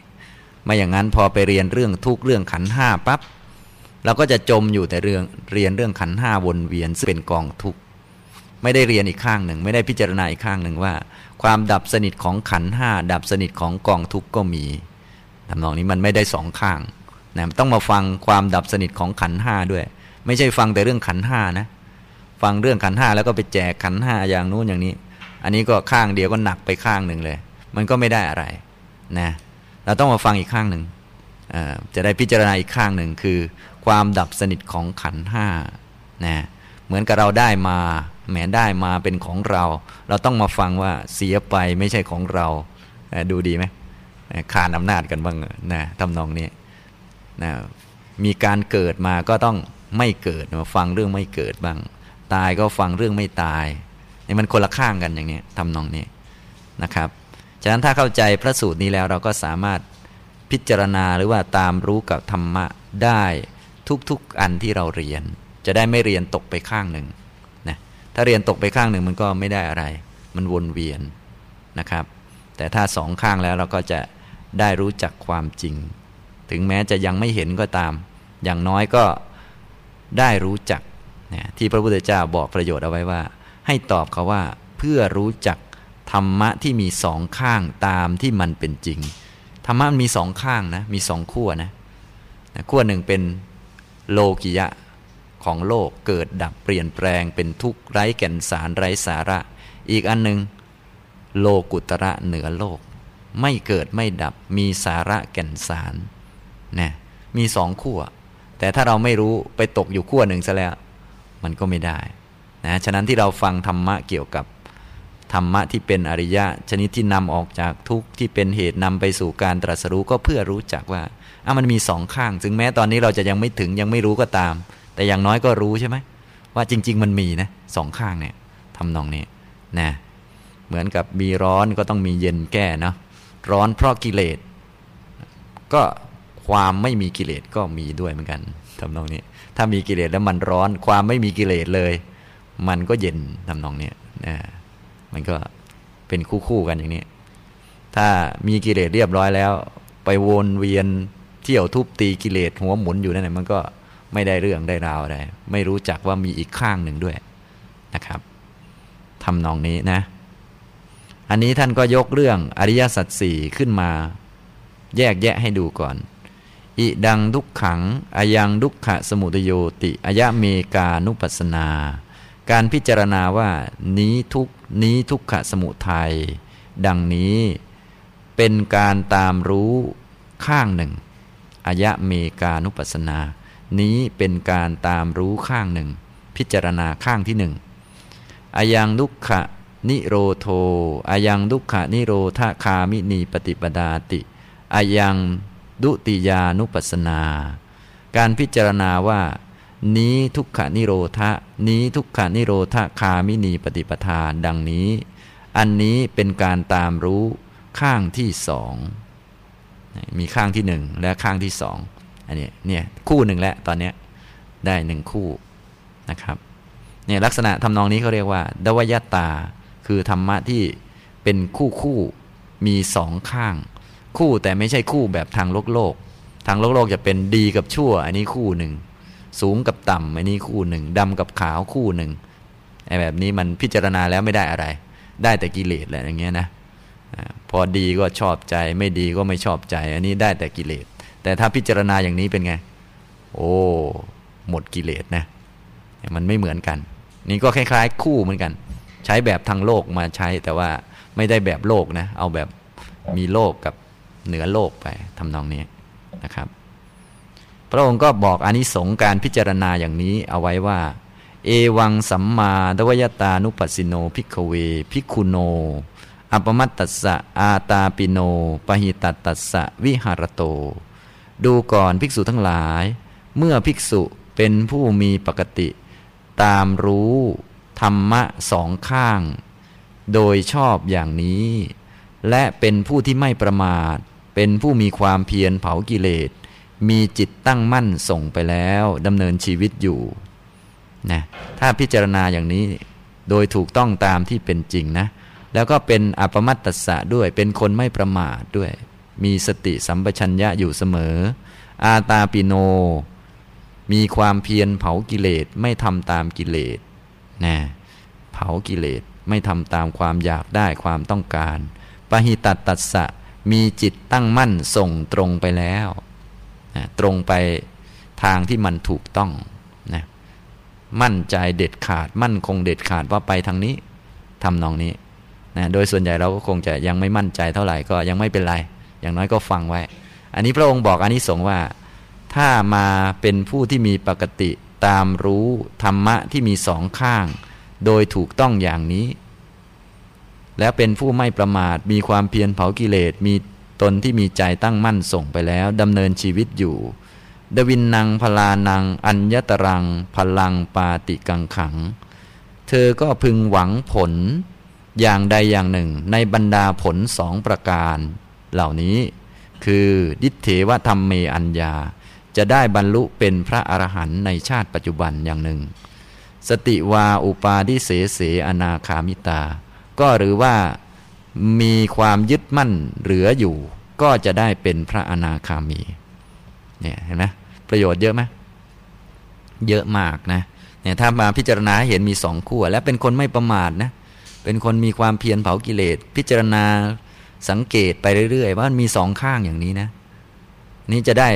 ไม่อย่างนั้นพอไปเรียนเรื่องทุกเรื่องขันห้าปับ๊บเราก็จะจมอยู่แต่เรื่องเรียนเรื่องขันห้าวนเวียนซึ่งเป็นกองทุก ไม่ได้เรียนอีกข้างหนึ่ง ไม่ได้พิจารณาอีกข้างหนึ่งว่า ความดับสนิทของขันห้าดับสนิทของกองทุกก็มีทำนองนี้มันไม่ได้สองข้างนะต้องมาฟังความดับสนิทของขันห้าด้วย ไม่ใช่ฟังแต่เรื่องขันห้านะฟังเรื่องขันห้าแล้วก็ไปแจกขันห้าอย่างนู้นอย่างนี้ อันนี้ก็ข้างเดียวก็หนักไปข้างหนึ่งเลย มันก็ไม่ได้อะไรนะเราต้องมาฟังอีกข้างหนึ่งจะได้พิจารณาอีกข้างหนึ่งคือ ความดับสนิทของขันห้านะเหมือนกับเราได้มา แหมได้มาเป็นของเรา เราต้องมาฟังว่าเสียไปไม่ใช่ของเรา ดูดีไหมขานอำนาจกันบ้างนะทำนองนี้นะมีการเกิดมาก็ต้องไม่เกิดมาฟังเรื่องไม่เกิดบ้าง ตายก็ฟังเรื่องไม่ตายนี่มันคนละข้างกันอย่างนี้ทำนองนี้นะครับ ฉะนั้นถ้าเข้าใจพระสูตรนี้แล้วเราก็สามารถพิจารณาหรือว่าตามรู้กับธรรมะได้ทุกๆอันที่เราเรียน จะได้ไม่เรียนตกไปข้างหนึ่ง ถ้าเรียนตกไปข้างหนึ่งมันก็ไม่ได้อะไร มันวนเวียนนะครับ แต่ถ้าสองข้างแล้วเราก็จะได้รู้จักความจริง ถึงแม้จะยังไม่เห็นก็ตาม อย่างน้อยก็ได้รู้จักนะที่พระพุทธเจ้าบอกประโยชน์เอาไว้ว่า ให้ตอบเขาว่าเพื่อรู้จักธรรมะที่มีสองข้างตามที่มันเป็นจริง ธรรมะมันมีสองข้างนะ มีสองขั้วนะขั้วหนึ่งเป็นโลกิยะ ของโลกเกิดดับเปลี่ยนแปลงเป็นทุกข์ไร้แก่นสารไร้สาระ อีกอันหนึ่งโลกุตระเหนือโลก ไม่เกิดไม่ดับมีสาระแก่นสารนะมีสองขั้วแต่ถ้าเราไม่รู้ไปตกอยู่ขั้วหนึ่งซะแล้ว มันก็ไม่ได้นะฉะนั้นที่เราฟังธรรมะเกี่ยวกับธรรมะที่เป็นอริยะ ชนิดที่นำออกจากทุกข์ที่เป็นเหตุนำไปสู่การตรัสรู้ก็เพื่อรู้จักว่าอะมันมีสองข้าง ถึงแม้ตอนนี้เราจะยังไม่ถึงยังไม่รู้ก็ตาม แต่อย่างน้อยก็รู้ใช่ไหมว่าจริง ๆ มันมีนะสองข้างเนี่ยทำนองนี้นะเหมือนกับมีร้อนก็ต้องมีเย็นแก้เนาะร้อนเพราะกิเลส ก็ความไม่มีกิเลสก็มีด้วยเหมือนกันทำนองนี้ ถ้ามีกิเลสแล้วมันร้อน ความไม่มีกิเลสเลย มันก็เย็นทำนองนี้นะมันก็เป็นคู่คู่กันอย่างนี้ ถ้ามีกิเลสเรียบร้อยแล้ว ไปวนเวียนเที่ยวทุบตีกิเลสหัวหมุนอยู่นั่นแหละมันก็ ไม่ได้เรื่องได้ราวอะไรไม่รู้จักว่ามีอีกข้างหนึ่งด้วยนะครับทำนองนี้นะ อันนี้ท่านก็ยกเรื่องอริยสัจสี่ขึ้นมา แยกแยะให้ดูก่อน อิดังทุกขังอายังทุกขะสมุทโยติอายะเมกานุปัสนา การพิจารณาว่านี้ทุกนี้ทุกขะสมุทัยดังนี้เป็นการตามรู้ข้างหนึ่งอายะเมกานุปัสนา นี้เป็นการตามรู้ข้างหนึ่ง พิจารณาข้างที่หนึ่งอายังทุกขะนิโรโทอายังทุกขะนิโรธาคามินีปฏิปดาติอายังดุติยานุปัสนา การพิจารณาว่า นี้ทุกขานิโรธะนี้ทุกขานิโรธคามินีปฏิปทาดังนี้ อันนี้เป็นการตามรู้ข้างที่สองมีข้างที่หนึ่งและข้างที่สอง อันนี้เนี่ยคู่หนึ่งแล้วตอนนี้ได้หนึ่งคู่นะครับเนี่ยลักษณะทำนองนี้เขาเรียกว่า ดวยตา คือธรรมะที่เป็นคู่คู่มีสองข้าง คู่แต่ไม่ใช่คู่แบบทางโลกโลก ทางโลกโลกจะเป็นดีกับชั่ว อันนี้คู่หนึ่งสูงกับต่ำอันนี้คู่หนึ่งดำกับขาวคู่หนึ่งไอ้แบบนี้มันพิจารณาแล้วไม่ได้อะไร ได้แต่กิเลสแหละอย่างเงี้ยนะพอดีก็ชอบใจไม่ดีก็ไม่ชอบใจ อันนี้ได้แต่กิเลส แต่ถ้าพิจารณาอย่างนี้เป็นไง โอ้หมดกิเลสนะมันไม่เหมือนกัน นี่ก็คล้ายๆ คู่เหมือนกัน ใช้แบบทางโลกมาใช้ แต่ว่าไม่ได้แบบโลกนะ เอาแบบมีโลกกับเหนือโลกไปทำนองนี้นะครับ พระองค์ก็บอกอนิสงส์การพิจารณาอย่างนี้เอาไว้ว่า เอวังสัมมาดวยตานุปัสสิโนพิกเวพิกุโนอัปมัตตัสสะอาตาปิโนปหิตัตตัสสะวิหารโต ดูก่อนภิกษุทั้งหลาย เมื่อภิกษุเป็นผู้มีปกติ ตามรู้ธรรมะสองข้าง โดยชอบอย่างนี้ และเป็นผู้ที่ไม่ประมาท เป็นผู้มีความเพียรเผากิเลส มีจิตตั้งมั่นส่งไปแล้วดำเนินชีวิตอยู่นะถ้าพิจารณาอย่างนี้โดยถูกต้องตามที่เป็นจริงนะ แล้วก็เป็นอัปมัตตสะด้วยเป็นคนไม่ประมาทด้วย มีสติสัมปชัญญะอยู่เสมอ อาตาปิโน มีความเพียรเผากิเลสไม่ทำตามกิเลสนะเผากิเลสไม่ทำตามความอยากได้ความต้องการปหิตัตตัสสะมีจิตตั้งมั่นส่งตรงไปแล้วนะตรงไปทางที่มันถูกต้องนะมั่นใจเด็ดขาด มั่นคงเด็ดขาดว่าไปทางนี้ทำนองนี้นะโดยส่วนใหญ่เราก็คงจะยังไม่มั่นใจเท่าไหร่ก็ยังไม่เป็นไร อย่างน้อยก็ฟังไว้ อันนี้พระองค์บอกอันนี้สงว่า ถ้ามาเป็นผู้ที่มีปกติตามรู้ธรรมะที่มีสองข้าง โดยถูกต้องอย่างนี้ แล้วเป็นผู้ไม่ประมาท มีความเพียรเผากิเลสมีตนที่มีใจตั้งมั่นส่งไปแล้วดำเนินชีวิตอยู่ดวินนางพลานัง อัญญตรัง พลังปาติกังขัง เธอก็พึงหวังผลอย่างใดอย่างหนึ่งในบรรดาผลสองประการ เหล่านี้ คือดิเทวธรรมเมอัญญา จะได้บรรลุเป็นพระอรหันต์ในชาติปัจจุบันอย่างหนึ่ง สติวาอุปาทิเสเสอนาคามิตา ก็หรือว่ามีความยึดมั่นเหลืออยู่ ก็จะได้เป็นพระอนาคามีเนี่ยเห็นไหมประโยชน์เยอะไหมเยอะมากนะเนี่ยถ้ามาพิจารณาเห็นมีสองขั้วและเป็นคนไม่ประมาทนะเป็นคนมีความเพียรเผากิเลส พิจารณา สังเกตไปเรื่อยๆ ว่ามันมีสองข้างอย่างนี้นะ นี่จะได้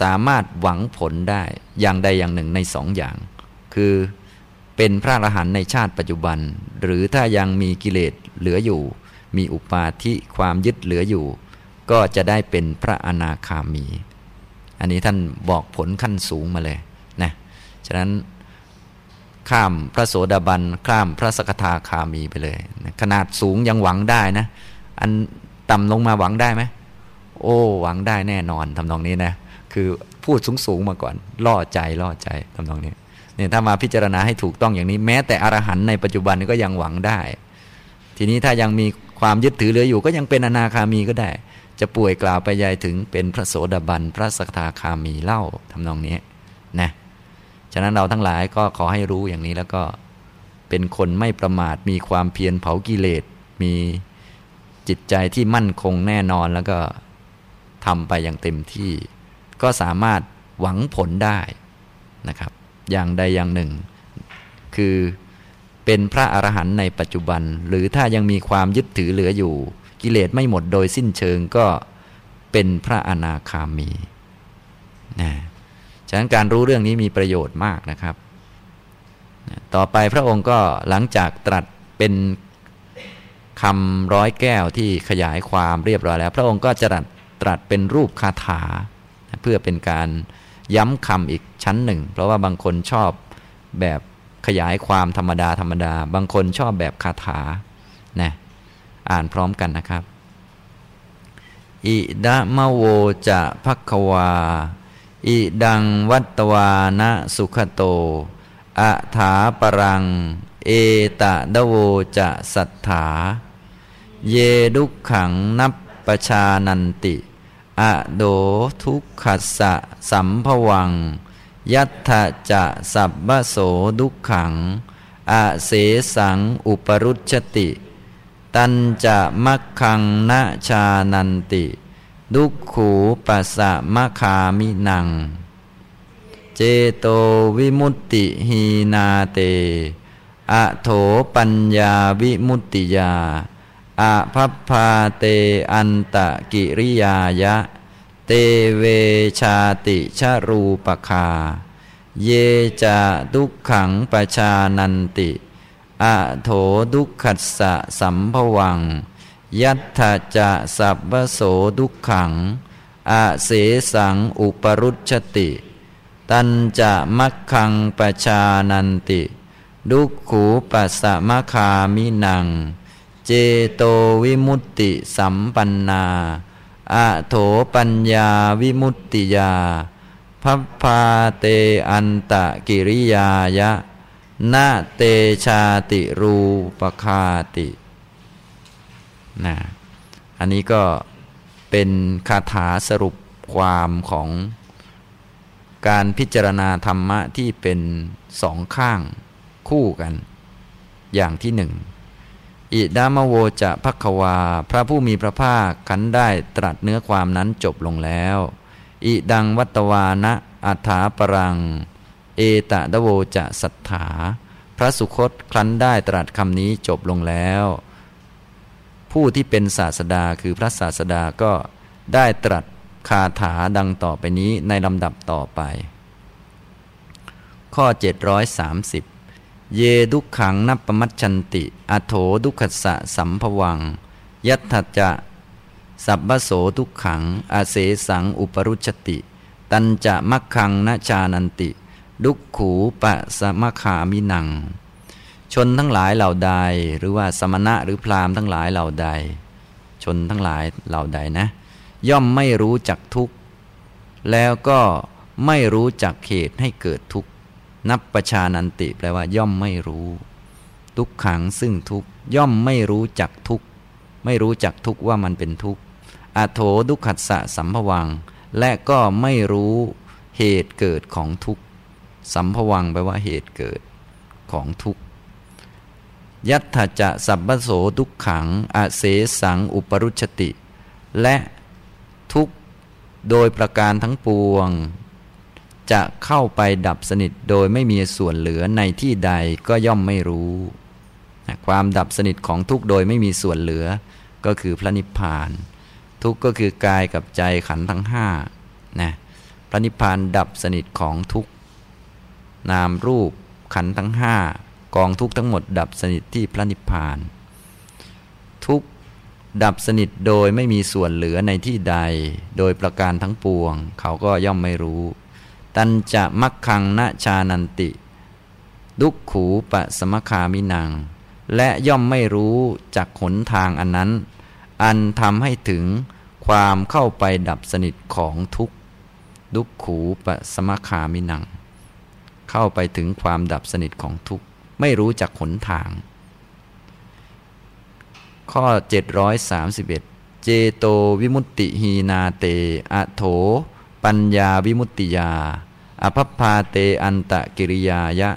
สามารถหวังผลได้อย่างใดอย่างหนึ่งในสองอย่าง คือเป็นพระอรหันต์ในชาติปัจจุบัน หรือถ้ายังมีกิเลสเหลืออยู่ มีอุปาทิความยึดเหลืออยู่ ก็จะได้เป็นพระอนาคามี อันนี้ท่านบอกผลขั้นสูงมาเลยนะฉะนั้นข้ามพระโสดาบันข้ามพระสกทาคามีไปเลยขนาดสูงยังหวังได้นะ อันต่ำลงมาหวังได้ไหมโอ้หวังได้แน่นอนทำนองนี้นะคือพูดสูงสูงมาก่อนล่อใจล่อใจทำนองนี้เนี่ยถ้ามาพิจารณาให้ถูกต้องอย่างนี้ แม้แต่อรหันในปัจจุบันก็ยังหวังได้ ทีนี้ถ้ายังมีความยึดถือเหลืออยู่ ก็ยังเป็นอนาคามีก็ได้ จะป่วยกล่าวไปยายถึงเป็นพระโสดาบันพระสกทาคามีเล่าทำนองนี้นะฉะนั้นเราทั้งหลายก็ขอให้รู้อย่างนี้แล้วก็เป็นคนไม่ประมาทมีความเพียรเผากิเลสมี จิตใจที่มั่นคงแน่นอนแล้วก็ทำไปอย่างเต็มที่ ก็สามารถหวังผลได้นะครับ อย่างใดอย่างหนึ่ง คือเป็นพระอรหันต์ในปัจจุบัน หรือถ้ายังมีความยึดถือเหลืออยู่ กิเลสไม่หมดโดยสิ้นเชิงก็เป็นพระอนาคามีนะฉะนั้นการรู้เรื่องนี้มีประโยชน์มากนะครับ ต่อไปพระองค์ก็หลังจากตรัสเป็น คำร้อยแก้วที่ขยายความเรียบร้อยแล้ว พระองค์ก็จะตรัสเป็นรูปคาถา เพื่อเป็นการย้ำคำอีกชั้นหนึ่ง เพราะว่าบางคนชอบแบบขยายความธรรมดาธรรมดา บางคนชอบแบบคาถานะอ่านพร้อมกันนะครับ อิดะมะโวจะพักวา อิดังวัตวานะสุขโต อะถาปรัง เอตะดโวจะสัทธา เยดุขังนับปชานันติ อโดทุกขัสสะสัมภวัง ยัตถะจะสับบโสดุขขัง อาเสสังอุปรุชติ ตันจะมักขังนาชานันติ ดุขูปัสสะมะคามินัง เจโตวิมุตติหีนาเต อโถปัญญาวิมุตติยาอะพัพพาเตอันตะกิริยายะ เตเวชาติชรูปคา เยจะทุกขังปชานันติอะโถดุขัสสะสัมภวัง ยัตถจะสัพพโสดุขังอาเสสังอุปรุชติ ตันจะมักขังปชานันติ ดุขูปัสสะมะคามินัง เจโตวิมุตติสัมปันนาอะโถปัญญาวิมุตติยาพัพพาเตอันตะกิริยายะนาเตชาติรูปคาตินะอันนี้ก็เป็นคาถาสรุปความของการพิจารณาธรรมะที่เป็นสองข้าง คู่กัน อย่างที่หนึ่งอิดามโวจะพักวา พระผู้มีพระภาคขันได้ตรัสเนื้อความนั้นจบลงแล้ว อิดังวัตวานะอัฏฐาปรัง เอตะดโวจะสัทธา พระสุคตครั้นได้ตรัสคำนี้จบลงแล้ว ผู้ที่เป็นศาสดาคือพระศาสดาก็ได้ตรัสคาถาดังต่อไปนี้ในลำดับต่อไป ข้อ 730 เยดุขังนับปมัชชันติ อโถดุขัสะสัมภวัง ยัตถจะสับบโสทุกขัง อาเสสังอุปรุชติ ตันจะมักขังนชานันติ ดุขขูปะสมคามินัง ชนทั้งหลายเหล่าใด หรือว่าสมณะหรือพราหมณ์ทั้งหลายเหล่าใด ชนทั้งหลายเหล่าใดนะ ย่อมไม่รู้จักทุกข์ แล้วก็ไม่รู้จักเหตุให้เกิดทุกข์ นับประชานันติแปลว่า ย่อมไม่รู้ ทุกขังซึ่งทุกย่อมไม่รู้จักทุกไม่รู้จักทุกว่ามันเป็นทุกอโถดุขัสสะสัมภวัง และก็ไม่รู้เหตุเกิดของทุกสัมภวังแปลว่าเหตุเกิดของทุกยัตถจะสัพพโสทุกขังอเสสังอุปรุชติ และทุกโดยประการทั้งปวง จะเข้าไปดับสนิทโดยไม่มีส่วนเหลือในที่ใดก็ย่อมไม่รู้ความดับสนิทของทุกโดยไม่มีส่วนเหลือ ก็คือพระนิพพาน ทุกก็คือกายกับใจขันทั้งห้านะพระนิพพานดับสนิทของทุกนามรูปขันทั้งห้ากองทุกทั้งหมด ดับสนิทที่พระนิพพาน ทุกดับสนิทโดยไม่มีส่วนเหลือในที่ใด โดยประการทั้งปวง เขาก็ย่อมไม่รู้ ตันจะมักขังนะชานันติ ดุขขูปะสมคามินัง และย่อมไม่รู้จากหนทางอันนั้น อันทำให้ถึงความเข้าไปดับสนิทของทุกดุขขูปะสมคามินัง เข้าไปถึงความดับสนิทของทุกไม่รู้จักหนทาง ข้อ 731 เจโตวิมุตติหีนาเตอะโถ ปัญญาวิมุตติยา อภพาเตอันตะกิริยายะ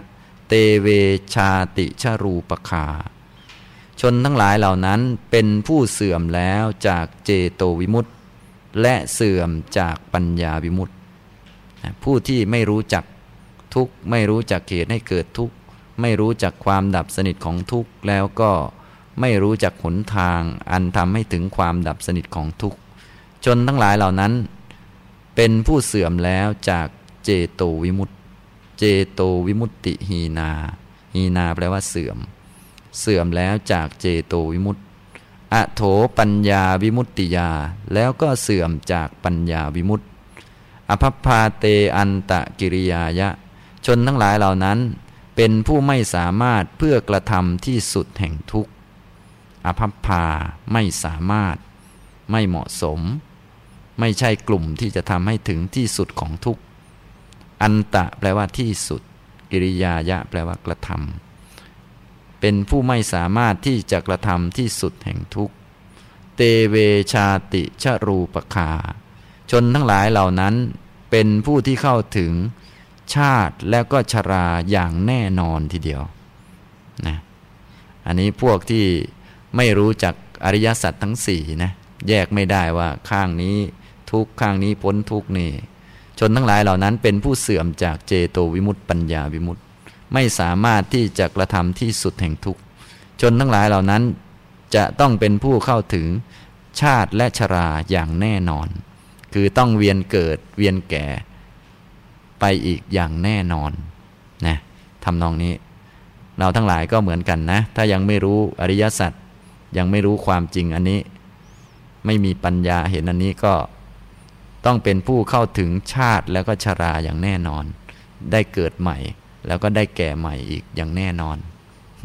เตเวชาติชรูปคา ชนทั้งหลายเหล่านั้นเป็นผู้เสื่อมแล้วจากเจโตวิมุตติ และเสื่อมจากปัญญาวิมุตติ ผู้ที่ไม่รู้จักทุกไม่รู้จักเหตุให้เกิดทุกไม่รู้จักความดับสนิทของทุกแล้วก็ไม่รู้จักหนทางอันทำให้ถึงความดับสนิทของทุกชนทั้งหลายเหล่านั้น เป็นผู้เสื่อมแล้วจากเจโตวิมุตเจโตวิมุตติหีนา หีนาแปลว่าเสื่อม เสื่อมแล้วจากเจโตวิมุตติอโถปัญญาวิมุตติยา แล้วก็เสื่อมจากปัญญาวิมุตติ อภพาเตอันตะกิริยายะ ชนทั้งหลายเหล่านั้นเป็นผู้ไม่สามารถเพื่อกระทำที่สุดแห่งทุกข์อภพพาไม่สามารถ ไม่เหมาะสม ไม่ใช่กลุ่มที่จะทำให้ถึงที่สุดของทุกอันตะแปลว่าที่สุด กิริยายะ แปลว่ากระทำเป็นผู้ไม่สามารถที่จะกระทำที่สุดแห่งทุกเตเวชาติชรูปคา ชนทั้งหลายเหล่านั้นเป็นผู้ที่เข้าถึงชาติแล้วก็ชราอย่างแน่นอนทีเดียวนะอันนี้พวกที่ไม่รู้จักอริยสัจทั้งสี่นะแยกไม่ได้ว่าข้างนี้ ทุกข้างนี้พ้นทุกนี่ ชนทั้งหลายเหล่านั้นเป็นผู้เสื่อมจากเจโตวิมุตติปัญญาวิมุตติ ไม่สามารถที่จะกระทำที่สุดแห่งทุกชนทั้งหลายเหล่านั้นจะต้องเป็นผู้เข้าถึงชาติและชราอย่างแน่นอน คือต้องเวียนเกิดเวียนแก่ ไปอีกอย่างแน่นอนนะทำนองนี้ เราทั้งหลายก็เหมือนกันนะ ถ้ายังไม่รู้อริยสัจยังไม่รู้ความจริงอันนี้ ไม่มีปัญญาเห็นอันนี้ก็ ต้องเป็นผู้เข้าถึงชาติแล้วก็ชราอย่างแน่นอน ได้เกิดใหม่ แล้วก็ได้แก่ใหม่อีกอย่างแน่นอน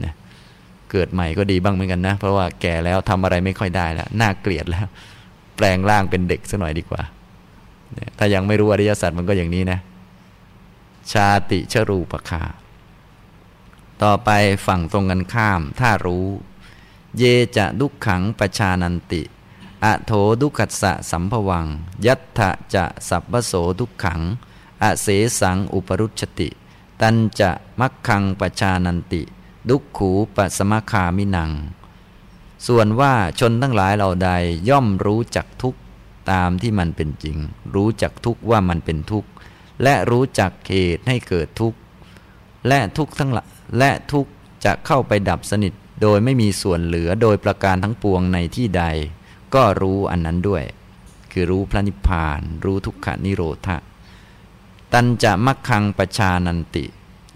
นะเกิดใหม่ก็ดีบ้างเหมือนกันนะ เพราะว่าแก่แล้วทำอะไรไม่ค่อยได้แล้วน่าเกลียดแล้ว แปลงร่างเป็นเด็กสักหน่อยดีกว่า ถ้ายังไม่รู้อริยสัจมันก็อย่างนี้นะ ชาติชรูปคาต่อไปฝั่งตรงกันข้าม ถ้ารู้ เยจะดุขขังประชานันติ อโถดุขัสสะสัมภวัง ยัตถะจะสัพพโสทุกขัง อเสสังอุปรุชติ ตันจะมักขังปชานันติ ดุขขูปสมคามินัง ส่วนว่าชนทั้งหลายเหล่าใดย่อมรู้จักทุกตามที่มันเป็นจริง รู้จักทุกว่ามันเป็นทุกและรู้จักเหตุให้เกิดทุกและทุกทั้งลและทุกจะเข้าไปดับสนิทโดยไม่มีส่วนเหลือโดยประการทั้งปวงในที่ใด ก็รู้อันนั้นด้วย คือรู้พระนิพพาน รู้ทุกขานิโรธะตันจะมักคังประชานันติ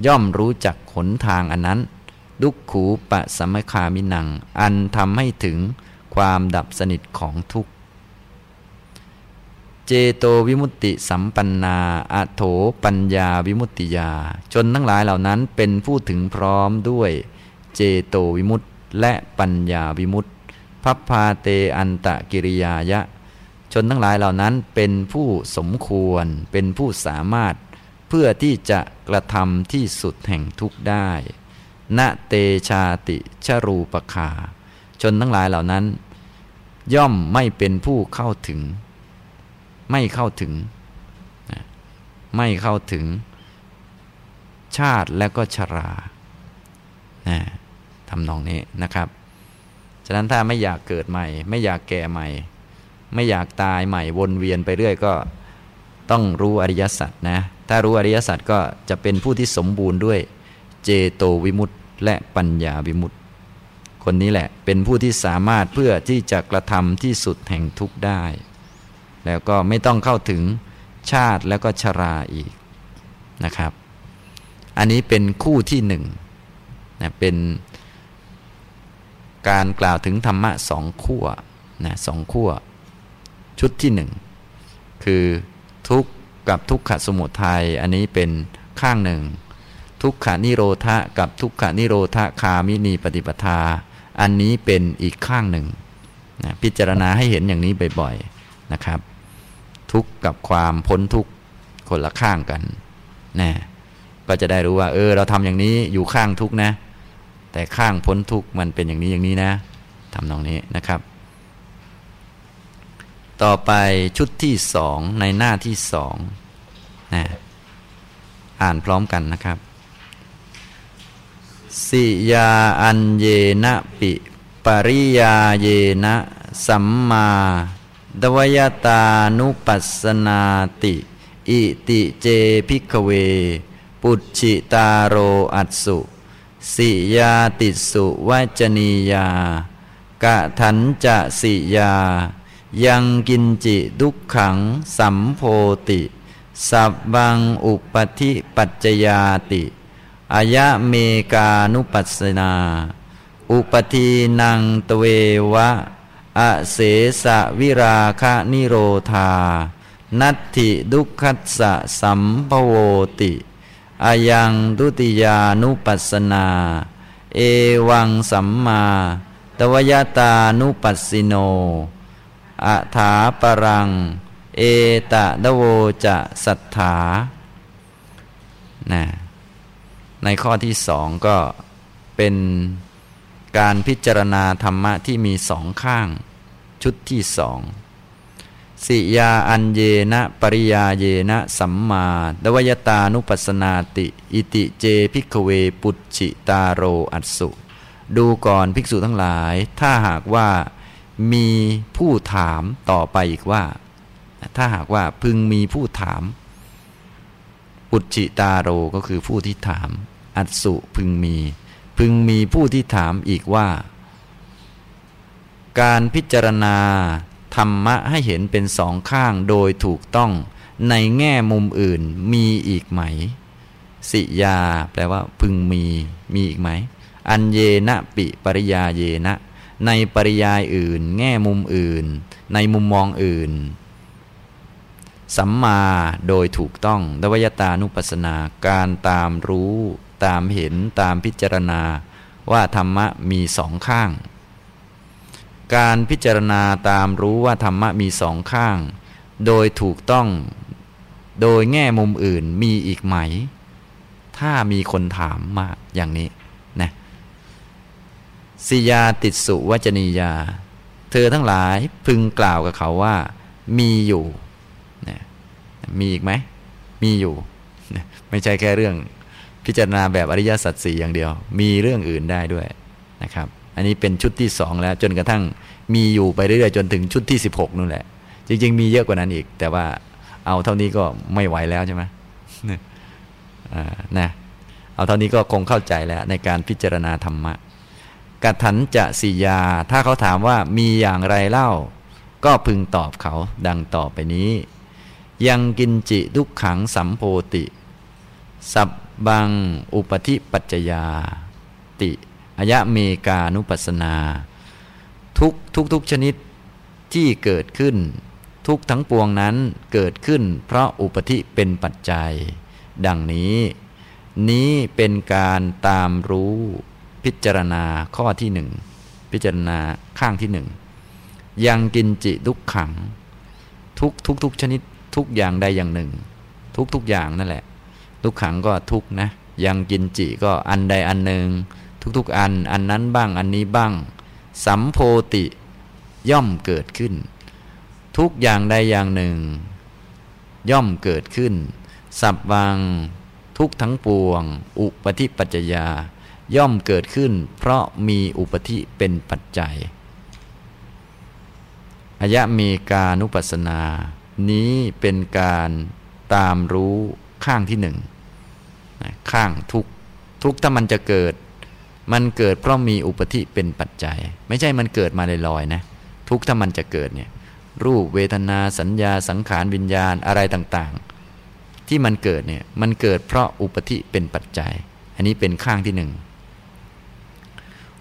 ย่อมรู้จักขนทางอันนั้น ดุขขูปะสมคามินัง อันทำให้ถึงความดับสนิทของทุกเจโตวิมุตติสัมปันนาอโถปัญญาวิมุตติยาจนทั้งหลายเหล่านั้นเป็นผู้ถึงพร้อมด้วย เจโตวิมุตติและปัญญาวิมุตติ พัพพาเตอันตะกิริยายะ ชนทั้งหลายเหล่านั้นเป็นผู้สมควร เป็นผู้สามารถ เพื่อที่จะกระทำที่สุดแห่งทุกได้ณเตชาติชรูปคา ชนทั้งหลายเหล่านั้น ย่อมไม่เป็นผู้เข้าถึง ไม่เข้าถึง ไม่เข้าถึง ชาติและก็ชราทำนองนี้นะครับ ฉะนั้นถ้าไม่อยากเกิดใหม่ ไม่อยากแก่ใหม่ ไม่อยากตายใหม่วนเวียนไปเรื่อยก็ต้องรู้อริยสัจนะถ้ารู้อริยสัจก็จะเป็นผู้ที่สมบูรณ์ด้วยเจโตวิมุตต์และปัญญาวิมุตต์คนนี้แหละเป็นผู้ที่สามารถเพื่อที่จะกระทำที่สุดแห่งทุกข์ได้ แล้วก็ไม่ต้องเข้าถึงชาติแล้วก็ชราอีกนะครับ อันนี้เป็นคู่ที่หนึ่งนะเป็น การกล่าวถึงธรรมะสองขั้วนะสองขั้ว ชุดที่หนึ่งคือทุกข์กับทุกขสมุทัยอันนี้เป็นข้างหนึ่ง ทุกขานิโรธะกับทุกขานิโรธคามินีปฏิปทา อันนี้เป็นอีกข้างหนึ่งนะพิจารณาให้เห็นอย่างนี้บ่อยๆนะครับ ทุกข์กับความพ้นทุกข์คนละข้างกันนะก็จะได้รู้ว่า เออ เราทำอย่างนี้อยู่ข้างทุกข์นะ แต่ข้างพ้นทุกข์มันเป็นอย่างนี้อย่างนี้นะทำนองนี้นะครับ ต่อไปชุดที่สองในหน้าที่สองนะอ่านพร้อมกันนะครับสิยาอันเยนะปิปริยาเยนะสัมมาดวยตานุปัสนาติ อิติเจพิกเว ปุจิตาโรอัตสุ สิยาติสุวัจนียากะทันจะสิยา ยังกินจิดุขขังสัมโพติ สับบังอุปธิปัจจยาติอายะเมกานุปัสนา อุปทีนังตเววะ อเสสะวิราคะนิโรธา นัตถิดุขัสสะสัมภโวติ อายังดุติยานุปัสนา เอวังสัมมา ตวยตานุปัสสิโนอัถาปรัง เอตะดโวจะสัทธานะในข้อที่สองก็เป็นการพิจารณาธรรมะที่มีสองข้าง ชุดที่สอง สิยาอันเยนะปริยาเยนะสัมมาดวยตานุปัสนาติ อิติเจพิกเวปุจิตาโรอัสสุ ดูก่อนภิกษุทั้งหลาย ถ้าหากว่ามีผู้ถามต่อไปอีกว่า ถ้าหากว่าพึงมีผู้ถาม ปุจิตาโรก็คือผู้ที่ถาม อัสสุพึงมี พึงมีผู้ที่ถามอีกว่า การพิจารณา ธรรมะให้เห็นเป็นสองข้างโดยถูกต้องในแง่มุมอื่นมีอีกไหม สิยา แปลว่า พึงมีมีอีกไหม อันเยนะปิปริยาเยนะ ในปริยายอื่น แง่มุมอื่น ในมุมมองอื่น สัมมาโดยถูกต้องดวยตานุปัสนา การตามรู้ ตามเห็นตามพิจารณา ว่าธรรมะมีสองข้าง การพิจารณาตามรู้ว่าธรรมะมีสองข้าง โดยถูกต้อง โดยแง่มุมอื่นมีอีกไหม ถ้ามีคนถามมาอย่างนี้นะสิยาติดสุวจนียา เธอทั้งหลายพึงกล่าวกับเขาว่า มีอยู่นะมีอีกไหม มีอยู่นะไม่ใช่แค่เรื่อง พิจารณาแบบอริยสัจสี่อย่างเดียว มีเรื่องอื่นได้ด้วยนะครับ อันนี้เป็นชุดที่สองแล้วจนกระทั่งมีอยู่ไปเรื่อยๆจนถึงชุดที่สิบหกนู่นแหละ จริง ๆ มีเยอะกว่านั้นอีก แต่ว่าเอาเท่านี้ก็ไม่ไหวแล้วใช่ไหมนะเอาเท่านี้ก็คงเข้าใจแล้วในการพิจารณาธรรมะกัถันจะสียา ถ้าเขาถามว่ามีอย่างไรเล่า ก็พึงตอบเขาดังต่อไปนี้ ยังกินจิทุกขังสัมโพติ สับบังอุปธิปัจจยาติ อายะเมกานุปัสนา ทุกทุกทุกชนิดที่เกิดขึ้น ทุกทั้งปวงนั้นเกิดขึ้น เพราะอุปธิเป็นปัจจัย ดังนี้ นี้เป็นการตามรู้พิจารณาข้อที่หนึ่งพิจารณาข้างที่หนึ่งยังกินจิทุกขัง ทุกทุกทุกชนิดทุกอย่างใดอย่างหนึ่ง ทุกทุกอย่างนั่นแหละ ทุกขังก็ทุกนะ ยังกินจิก็อันใดอันหนึ่ง ทุกๆอัน อันนั้นบ้างอันนี้บ้าง สัมโพติย่อมเกิดขึ้น ทุกอย่างใดอย่างหนึ่ง ย่อมเกิดขึ้น สับวัง ทุกทั้งปวง อุปธิปัจจยา ย่อมเกิดขึ้น เพราะมีอุปธิเป็นปัจจัยอายะเมกานุปัสนา นี้เป็นการตามรู้ข้างที่หนึ่งข้างทุกทุกถ้ามันจะเกิด มันเกิดเพราะมีอุปธิเป็นปัจจัย ไม่ใช่มันเกิดมาลอยๆนะ ทุกถ้ามันจะเกิดเนี่ยรูปเวทนาสัญญาสังขารวิญญาณอะไรต่างๆ ที่มันเกิดเนี่ยมันเกิดเพราะอุปธิเป็นปัจจัย อันนี้เป็นข้างที่หนึ่ง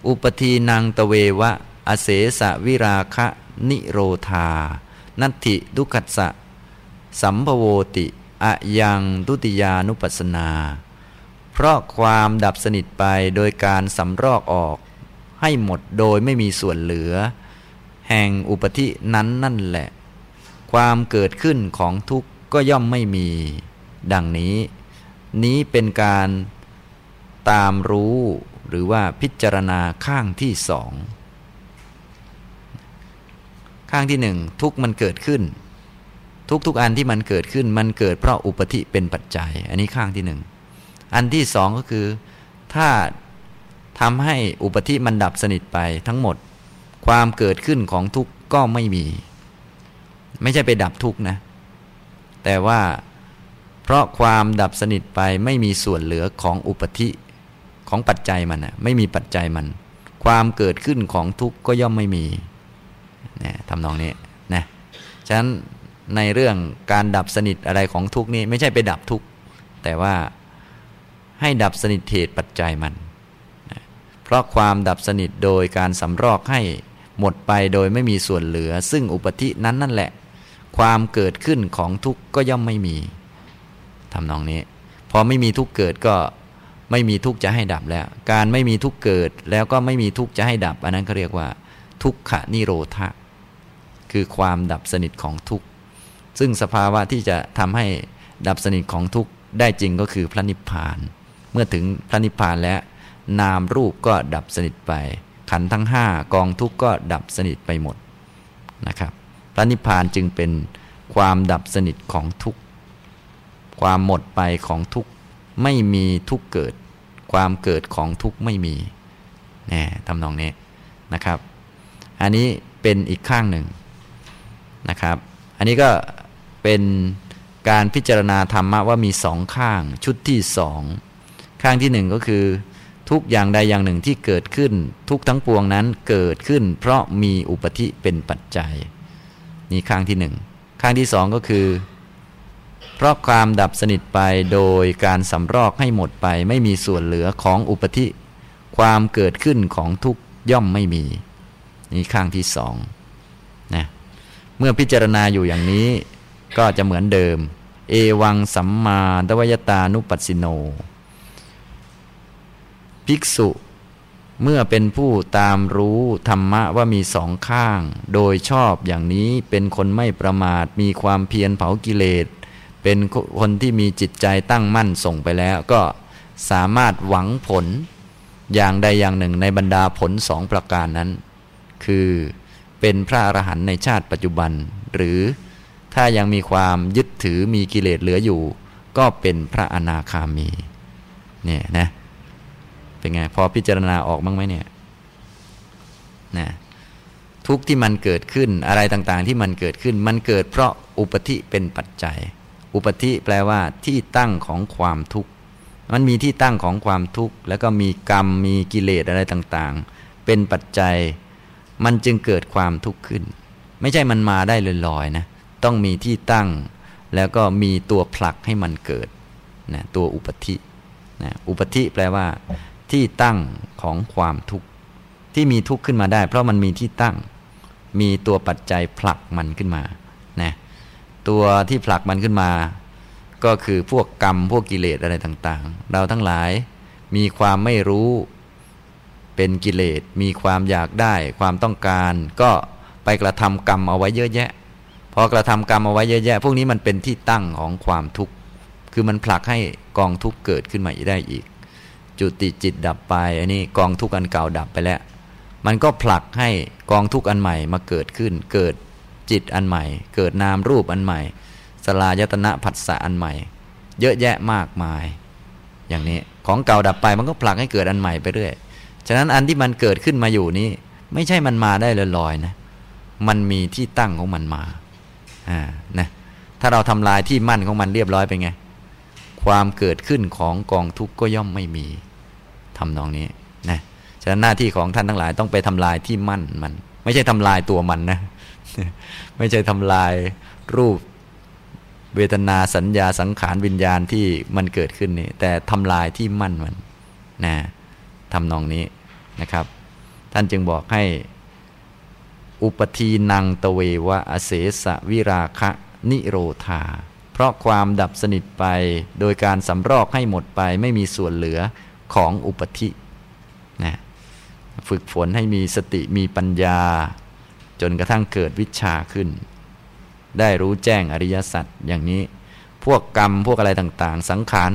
อุปทีนางตะเววะ อเสสะวิราคะ นิโรธา นัตถิดุขัสสะสัมภโวติ อะยังตุติยานุปัสนา เพราะความดับสนิทไปโดยการสำรอกออก ให้หมดโดยไม่มีส่วนเหลือ แห่งอุปธินั้นนั่นแหละ ความเกิดขึ้นของทุกข์ก็ย่อมไม่มี ดังนี้ นี้เป็นการตามรู้หรือว่าพิจารณาข้างที่สองข้างที่หนึ่งทุกมันเกิดขึ้น ทุกทุกอันที่มันเกิดขึ้นมันเกิดเพราะอุปธิเป็นปัจจัย อันนี้ข้างที่หนึ่ง อันที่สองก็คือถ้าทำให้อุปธิมันดับสนิทไปทั้งหมด ความเกิดขึ้นของทุกข์ก็ไม่มี ไม่ใช่ไปดับทุกข์นะ แต่ว่าเพราะความดับสนิทไปไม่มีส่วนเหลือของอุปธิของปัจจัยมันนะไม่มีปัจจัยมัน ความเกิดขึ้นของทุกข์ก็ย่อมไม่มีนะทำนองนี้นะฉะนั้นในเรื่องการดับสนิทอะไรของทุกนี้ไม่ใช่ไปดับทุกข์แต่ว่า ให้ดับสนิทเหตุปัจจัยมันเพราะความดับสนิทโดยการสำรอกให้หมดไปโดยไม่มีส่วนเหลือ ซึ่งอุปธินั้นนั่นแหละ ความเกิดขึ้นของทุกข์ก็ย่อมไม่มีทำนองนี้ พอไม่มีทุกข์เกิดก็ไม่มีทุกข์จะให้ดับแล้ว การไม่มีทุกข์เกิดแล้วก็ไม่มีทุกข์จะให้ดับ อันนั้นเขาเรียกว่า ทุกขนิโรธะคือความดับสนิทของทุกข์ซึ่งสภาวะที่จะทำให้ดับสนิทของทุกข์ได้จริงก็คือพระนิพพาน มื่อถึงพระนิพพานแล้วนามรูปก็ดับสนิทไป ขันทั้งห้ากองทุกข์ก็ดับสนิทไปหมดนะครับ พระนิพพานจึงเป็นความดับสนิทของทุกข์ความหมดไปของทุกข์ไม่มีทุกข์เกิด ความเกิดของทุกข์ไม่มีแน่ทำนองนี้นะครับ อันนี้เป็นอีกข้างหนึ่งนะครับ อันนี้ก็เป็นการพิจารณาธรรมะว่ามีสองข้างชุดที่สอง ข้างที่หนึ่งก็คือ ทุกอย่างใดอย่างหนึ่งที่เกิดขึ้น ทุกทั้งปวงนั้นเกิดขึ้น เพราะมีอุปธิเป็นปัจจัย นี่ข้างที่หนึ่งข้างที่สองก็คือ เพราะความดับสนิทไปโดยการสำรอกให้หมดไปไม่มีส่วนเหลือของอุปธิความเกิดขึ้นของทุกย่อมไม่มี นี่ข้างที่สองนะเมื่อพิจารณาอยู่อย่างนี้ก็จะเหมือนเดิม เอวังสัมมาดวยตานุปัสสิโน ภิกษุเมื่อเป็นผู้ตามรู้ธรรมะว่ามีสองข้าง โดยชอบอย่างนี้เป็นคนไม่ประมาทมีความเพียรเผากิเลส เป็นคนที่มีจิตใจตั้งมั่นส่งไปแล้ว ก็สามารถหวังผล อย่างใดอย่างหนึ่งในบรรดาผลสองประการนั้น คือเป็นพระอรหันต์ในชาติปัจจุบัน หรือถ้ายังมีความยึดถือมีกิเลสเหลืออยู่ ก็เป็นพระอนาคามีเนี่ยนะ เป็นไง พอพิจารณาออกบ้างไหมเนี่ยนะทุกที่มันเกิดขึ้นอะไรต่างๆ ที่มันเกิดขึ้น มันเกิดเพราะอุปธิเป็นปัจจัย อุปธิแปลว่าที่ตั้งของความทุกข์มันมีที่ตั้งของความทุกข์แล้วก็มีกรรมมีกิเลสอะไรต่างๆ เป็นปัจจัย มันจึงเกิดความทุกข์ขึ้น ไม่ใช่มันมาได้ลอยๆนะต้องมีที่ตั้ง แล้วก็มีตัวผลักให้มันเกิดนะตัวอุปธินะอุปธิแปลว่า ที่ตั้งของความทุกข์ที่มีทุกข์ขึ้นมาได้ เพราะมันมีที่ตั้ง มีตัวปัจจัยผลักมันขึ้นมานะตัวที่ผลักมันขึ้นมา ก็คือพวกกรรมพวกกิเลสอะไรต่างๆ เราทั้งหลายมีความไม่รู้เป็นกิเลสมีความอยากได้ ความต้องการ ก็ไปกระทำกรรมเอาไว้เยอะแยะพอกระทำกรรมเอาไว้เยอะแยะ พวกนี้มันเป็นที่ตั้งของความทุกข์คือมันผลักให้กองทุกข์เกิดขึ้นมาอีกได้อีก จุติจิตดับไป อันนี้กองทุกข์อันเก่าดับไปแล้ว มันก็ผลักให้กองทุกข์อันใหม่มาเกิดขึ้น เกิดจิตอันใหม่ เกิดนามรูปอันใหม่ สลายตนะผัสสะอันใหม่ เยอะแยะมากมาย อย่างนี้ของเก่าดับไปมันก็ผลักให้เกิดอันใหม่ไปเรื่อย ฉะนั้นอันที่มันเกิดขึ้นมาอยู่นี้ ไม่ใช่มันมาได้ลอยๆนะ มันมีที่ตั้งของมันมา อ่า นะ ถ้าเราทำลายที่มั่นของมันเรียบร้อยไปไง ความเกิดขึ้นของกองทุกข์ก็ย่อมไม่มี ทำนองนี้นะฉะนั้นหน้าที่ของท่านทั้งหลายต้องไปทำลายที่มั่นมัน ไม่ใช่ทำลายตัวมันนะไม่ใช่ทำลายรูปเวทนาสัญญาสังขารวิญญาณที่มันเกิดขึ้นนี่แต่ทำลายที่มั่นมันนะทำนองนี้นะครับ ท่านจึงบอกให้ อุปทีนังตเววะอเสสวิราคะนิโรธา เพราะความดับสนิทไปโดยการสำรอกให้หมดไปไม่มีส่วนเหลือ ของอุปธินะฝึกฝนให้มีสติมีปัญญา จนกระทั่งเกิดวิชาขึ้น ได้รู้แจ้งอริยสัจอย่างนี้ พวกกรรมพวกอะไรต่างๆ สังขาร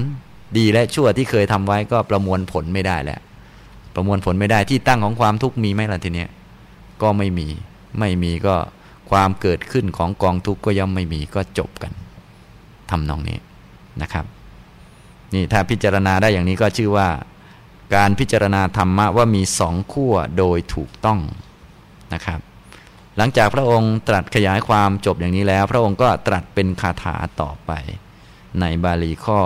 ดีและชั่วที่เคยทำไว้ก็ประมวลผลไม่ได้แล้ว ประมวลผลไม่ได้ที่ตั้งของความทุกข์มีไหมล่ะทีเนี้ยก็ไม่มีไม่มีก็ความเกิดขึ้นของกองทุกข์ก็ย่อมไม่มีก็จบกันทำนองนี้นะครับ นี่ถ้าพิจารณาได้อย่างนี้ก็ชื่อว่า การพิจารณาธรรมะว่ามีสองขั้วโดยถูกต้องนะครับ หลังจากพระองค์ตรัสขยายความจบอย่างนี้แล้ว พระองค์ก็ตรัสเป็นคาถาต่อไป ในบาลีข้อ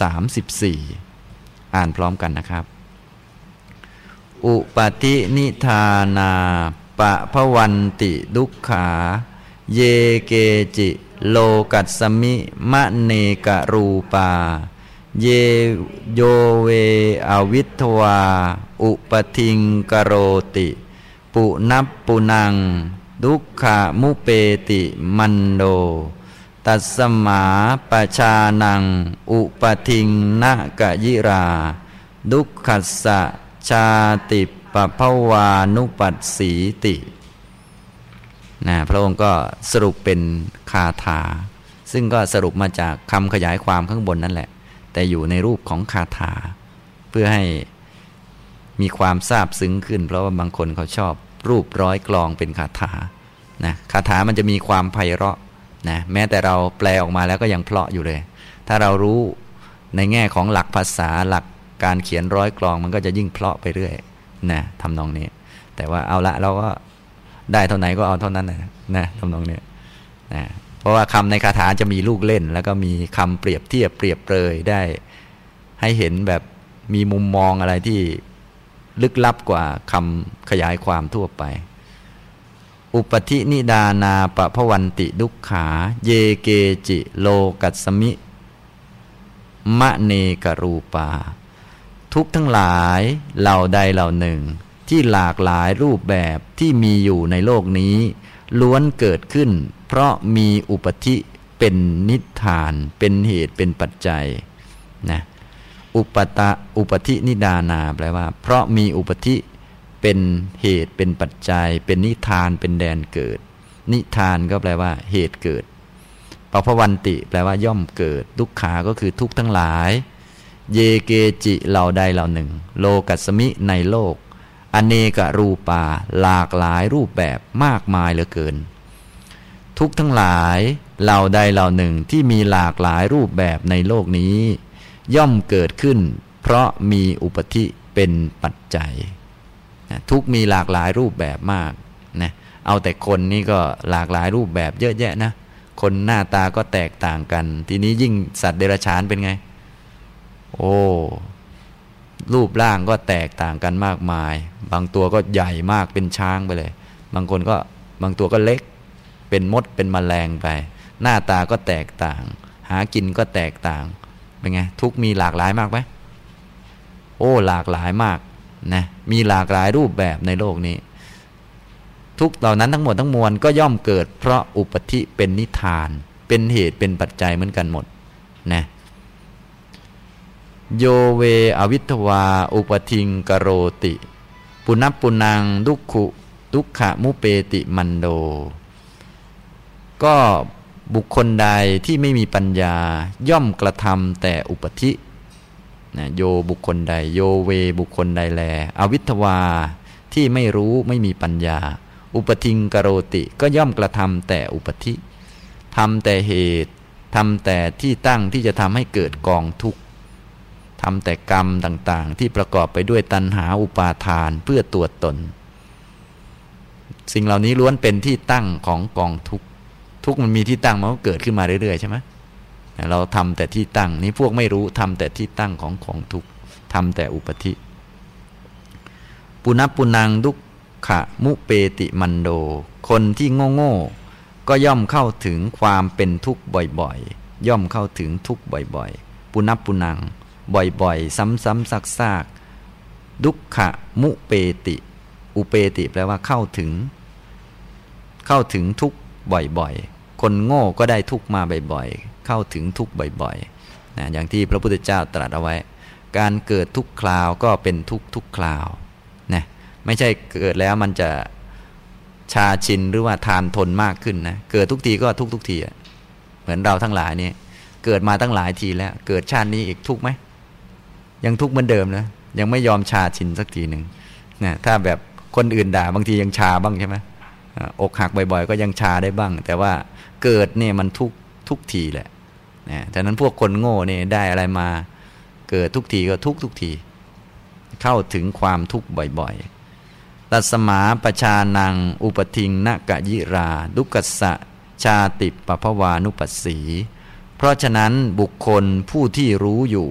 734 อ่านพร้อมกันนะครับ อุปตินิธานาปะพวันติดุขาเยเกจิ โลกัสมิมะเนกะรูปา เยโยเวอวิทวา อุปทิงกโรติ ปุนับปุนัง ดุขามุเปติมันโด ตัสมาปชานัง อุปทิงนะกะยิรา ดุขัสสะชาติปภวานุปัสสีติ นะพระองค์ก็สรุปเป็นคาถา ซึ่งก็สรุปมาจากคำขยายความข้างบนนั่นแหละ แต่อยู่ในรูปของคาถา เพื่อให้มีความทราบซึ้งขึ้น เพราะว่าบางคนเขาชอบรูปร้อยกลองเป็นคาถานะคาถามันจะมีความไพเราะนะแม้แต่เราแปลออกมาแล้วก็ยังเพลาะอยู่เลย ถ้าเรารู้ในแง่ของหลักภาษาหลักการเขียนร้อยกลองมันก็จะยิ่งเพลาะไปเรื่อยนะทำนองนี้ แต่ว่าเอาละเราก็ ได้เท่าไหนก็เอาเท่านั้นนะนะทำนองเนี้นะเพราะว่าคำในคาถาจะมีลูกเล่น แล้วก็มีคำเปรียบเทียบเปรียบเปรยได้ ให้เห็นแบบมีมุมมองอะไรที่ลึกลับกว่าคำขยายความทั่วไป อุปธินิดานาปะพวันติดุขขา เยเกจิโลกัสมิ มะเนกรูปา ทุกทั้งหลายเหล่าใดเหล่าหนึ่ง ที่หลากหลายรูปแบบที่มีอยู่ในโลกนี้ ล้วนเกิดขึ้น เพราะมีอุปธิเป็นนิทาน เป็นเหตุเป็นปัจจัยนะอุปตะอุปธินิดานาแปลว่า เพราะมีอุปธิเป็นเหตุเป็นปัจจัย เป็นนิทานเป็นแดนเกิด นิทานก็แปลว่า เหตุเกิดปภวันติ แปลว่าย่อมเกิด ทุกขาก็คือทุกทั้งหลาย เยเกจิเหล่าใดเหล่าหนึ่ง โลกัสมิในโลก อเนกรูปาหลากหลายรูปแบบมากมายเหลือเกิน ทุกทั้งหลายเหล่าใดเหล่าหนึ่งที่มีหลากหลายรูปแบบในโลกนี้ ย่อมเกิดขึ้น เพราะมีอุปธิเป็นปัจจัย ทุกมีหลากหลายรูปแบบมากนะเอาแต่คนนี่ก็หลากหลายรูปแบบเยอะแยะนะ คนหน้าตาก็แตกต่างกัน ทีนี้ยิ่งสัตว์เดรัจฉานเป็นไง โอ้ รูปร่างก็แตกต่างกันมากมาย บางตัวก็ใหญ่มากเป็นช้างไปเลย บางคนก็บางตัวก็เล็ก เป็นมดเป็นมแมลงไป หน้าตาก็แตกต่าง หากินก็แตกต่างเป็นไงทุกมีหลากหลายมากไหมโอ้หลากหลายมากนะมีหลากหลายรูปแบบในโลกนี้ ทุกเหล่านั้นทั้งหมดทั้งมวลก็ย่อมเกิด เพราะอุปธิเป็นนิทาน เป็นเหตุเป็นปัจจัยเหมือนกันหมดนะ โยเวอวิทวา อุปทิงกโรติ ปุณปุนังดุขุดุขะมุเปติมันโด ก็บุคคลใดที่ไม่มีปัญญาย่อมกระทำแต่อุปธินะโยบุคคลใด โยเวบุคคลใดแล อวิทวาที่ไม่รู้ไม่มีปัญญา อุปทิงกโรติก็ย่อมกระทำแต่อุปธิทำแต่เหตุทำแต่ที่ตั้งที่จะทำให้เกิดกองทุกข์ ทำแต่กรรมต่างๆ ที่ประกอบไปด้วยตัณหาอุปาทานเพื่อตัวตน สิ่งเหล่านี้ล้วนเป็นที่ตั้งของกองทุกข์ทุกมันมีที่ตั้งมันก็เกิดขึ้นมาเรื่อยๆใช่ไหมเราทำแต่ที่ตั้งนี้พวกไม่รู้ทำแต่ที่ตั้งของของทุกทำแต่อุปธิปุณปุนังดุขะมุเปติมันโด คนที่โง่โง่ก็ย่อมเข้าถึงความเป็นทุกข์บ่อยๆ ย่อมเข้าถึงทุกข์บ่อยๆ ปุณปุนัง บ่อยๆ ซ้ำๆซากๆ ดุขะมุเปติ อุเปติแปลว่าเข้าถึง เข้าถึงทุกบ่อยๆ คนโง่ก็ได้ทุกมาบ่อยๆ เข้าถึงทุกบ่อยๆนะอย่างที่พระพุทธเจ้าตรัสเอาไว้ การเกิดทุกคราวก็เป็นทุกทุกคราวนะไม่ใช่เกิดแล้วมันจะชาชินหรือว่าทานทนมากขึ้นนะเกิดทุกทีก็ทุกทุกทีเหมือนเราทั้งหลายนี่เกิดมาตั้งหลายทีแล้ว เกิดชาตินี้อีกทุกไหม ยังทุกข์เหมือนเดิมนะยังไม่ยอมชาชินสักทีหนึ่งนะถ้าแบบคนอื่นด่าบางทียังชาบ้างใช่ไหมอกหักบ่อยๆ ก็ยังชาได้บ้าง แต่ว่าเกิดเนี่ยมันทุกทุกทีแหละนะฉะนั้นพวกคนโง่เนี่ยได้อะไรมา เกิดทุกทีก็ทุกทุกที เข้าถึงความทุกข์บ่อยๆตัสมาประชานัง อุปทิงนกะยิรา ดุกัสสะชาติปปภวานุปัสสี เพราะฉะนั้นบุคคลผู้ที่รู้อยู่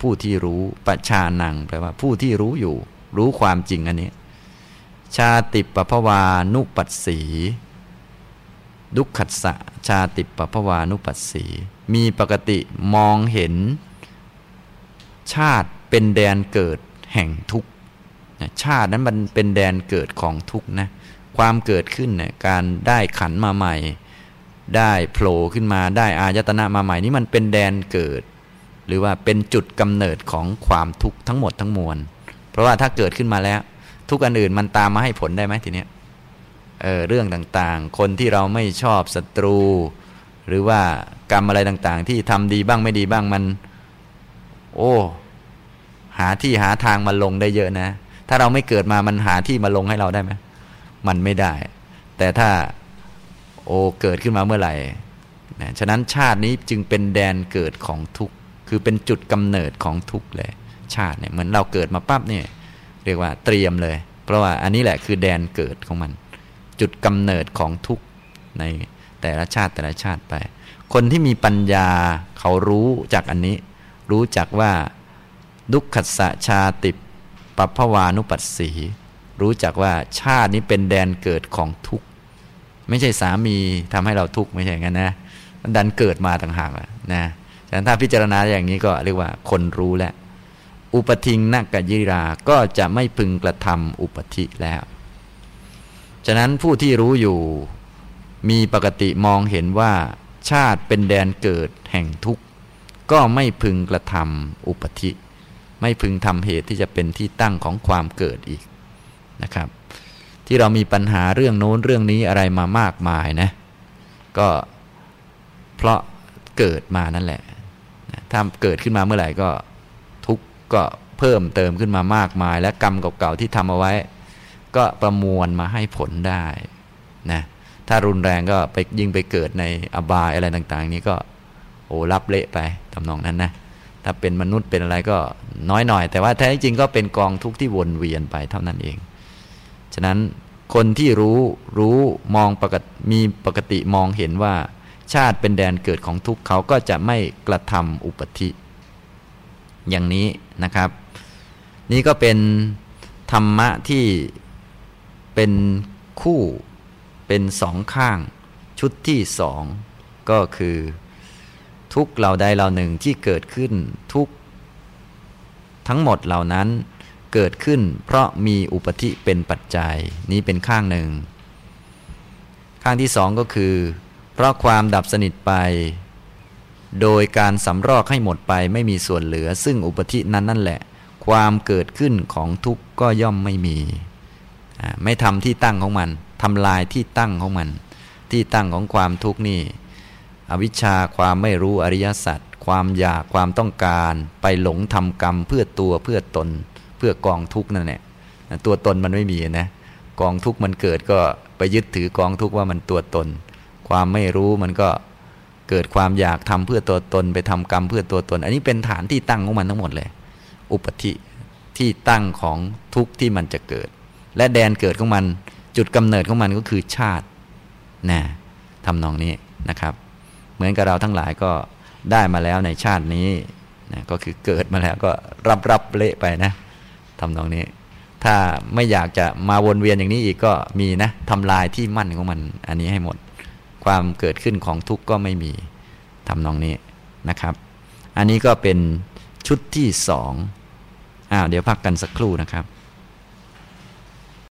ผู้ที่รู้ปชานังแปลว่าผู้ที่รู้อยู่ รู้ความจริงอันนี้ ชาติปภวานุปัสสี ดุขัสสะชาติปภวานุปัสสี มีปกติมองเห็น ชาติเป็นแดนเกิดแห่งทุกข์ชาตินั้นมันเป็นแดนเกิดของทุกข์นะความเกิดขึ้นเนี่ยการได้ขันมาใหม่ ได้โผล่ขึ้นมาได้อายตนะมาใหม่นี่มันเป็นแดนเกิด หรือว่าเป็นจุดกำเนิดของความทุกข์ทั้งหมดทั้งมวล เพราะว่าถ้าเกิดขึ้นมาแล้ว ทุกอันอื่นมันตามมาให้ผลได้ไหมทีเนี้ยเออเรื่องต่างๆ คนที่เราไม่ชอบศัตรู หรือว่ากรรมอะไรต่างๆ ที่ทำดีบ้างไม่ดีบ้างมัน โอ้หาที่หาทางมาลงได้เยอะนะ ถ้าเราไม่เกิดมามันหาที่มาลงให้เราได้ไหมมันไม่ได้ แต่ถ้าโอเกิดขึ้นมาเมื่อไหร่นะฉะนั้นชาตินี้จึงเป็นแดนเกิดของทุกข์ คือเป็นจุดกำเนิดของทุกข์เลยชาติเนี่ยเหมือนเราเกิดมาปั๊บเนี่ยเรียกว่าเตรียมเลย เพราะว่าอันนี้แหละคือแดนเกิดของมัน จุดกำเนิดของทุกข์ในแต่ละชาติแต่ละชาติไป คนที่มีปัญญาเขารู้จากอันนี้ รู้จักว่าดุขัสะชาติปัพวานุปัสสี รู้จักว่าชาตินี้เป็นแดนเกิดของทุกข์ ไม่ใช่สามีทำให้เราทุกข์ไม่ใช่งั้นนะมันดันเกิดมาต่างหากนะ ฉะนั้นถ้าพิจารณาอย่างนี้ก็เรียกว่าคนรู้แล้ว อุปทิงนักกยิรา ก็จะไม่พึงกระทำอุปธิแล้ว ฉะนั้นผู้ที่รู้อยู่มีปกติมองเห็นว่า ชาติเป็นแดนเกิดแห่งทุกข์ ก็ไม่พึงกระทำอุปธิ ไม่พึงทำเหตุที่จะเป็นที่ตั้งของความเกิดอีกนะครับ ที่เรามีปัญหาเรื่องโน้นเรื่องนี้อะไรมามากมายนะ ก็เพราะเกิดมานั่นแหละ ถ้าเกิดขึ้นมาเมื่อไหร่ก็ทุกก็เพิ่มเติมขึ้นมามากมาย และกรรมเก่าๆที่ทำเอาไว้ ก็ประมวลมาให้ผลได้นะถ้ารุนแรงก็ไปยิ่งไปเกิดในอบายอะไรต่าง ๆ นี้ก็โอ้รับเละไปทำนองนั้นนะถ้าเป็นมนุษย์เป็นอะไรก็น้อยหน่อย แต่ว่าแท้จริงก็เป็นกองทุกข์ที่วนเวียนไปเท่านั้นเอง ฉะนั้นคนที่รู้รู้มองปกติมีปกติมองเห็นว่า ชาติเป็นแดนเกิดของทุกข์เขาก็จะไม่กระทำอุปธิ อย่างนี้นะครับ นี่ก็เป็นธรรมะที่เป็นคู่เป็นสองข้างชุดที่สองก็คือทุกเหล่าใดเหล่าหนึ่งที่เกิดขึ้นทุกทั้งหมดเหล่านั้นเกิดขึ้น เพราะมีอุปธิเป็นปัจจัย นี้เป็นข้างหนึ่ง ข้างที่สองก็คือ เพราะความดับสนิทไป โดยการสำรอกให้หมดไปไม่มีส่วนเหลือ ซึ่งอุปธินั้นนั่นแหละ ความเกิดขึ้นของทุกข์ก็ย่อมไม่มี ไม่ทำที่ตั้งของมันทำลายที่ตั้งของมัน ที่ตั้งของความทุกข์นี่ อวิชชาความไม่รู้อริยสัจความอยากความต้องการไปหลงทำกรรมเพื่อตัวเพื่อตน เพื่อกองทุกข์นั่นแหละตัวตนมันไม่มีนะกองทุกข์มันเกิดก็ไปยึดถือกองทุกข์ว่ามันตัวตน ความไม่รู้มันก็เกิดความอยากทำเพื่อตัวตน ไปทำกรรมเพื่อตัวตน อันนี้เป็นฐานที่ตั้งของมันทั้งหมดเลย อุปธิที่ตั้งของทุกข์ที่มันจะเกิด และแดนเกิดของมัน จุดกำเนิดของมันก็คือชาตินะทำนองนี้นะครับ เหมือนกับเราทั้งหลายก็ได้มาแล้วในชาตินี้นะก็คือเกิดมาแล้วก็รับรับเละไปนะทำนองนี้ ถ้าไม่อยากจะมาวนเวียนอย่างนี้อีกก็มีนะทำลายที่มั่นของมัน อันนี้ให้หมด ความเกิดขึ้นของทุกข์ก็ไม่มีทำนองนี้นะครับ อันนี้ก็เป็นชุดที่สองอ้าวเดี๋ยวพักกันสักครู่นะครับ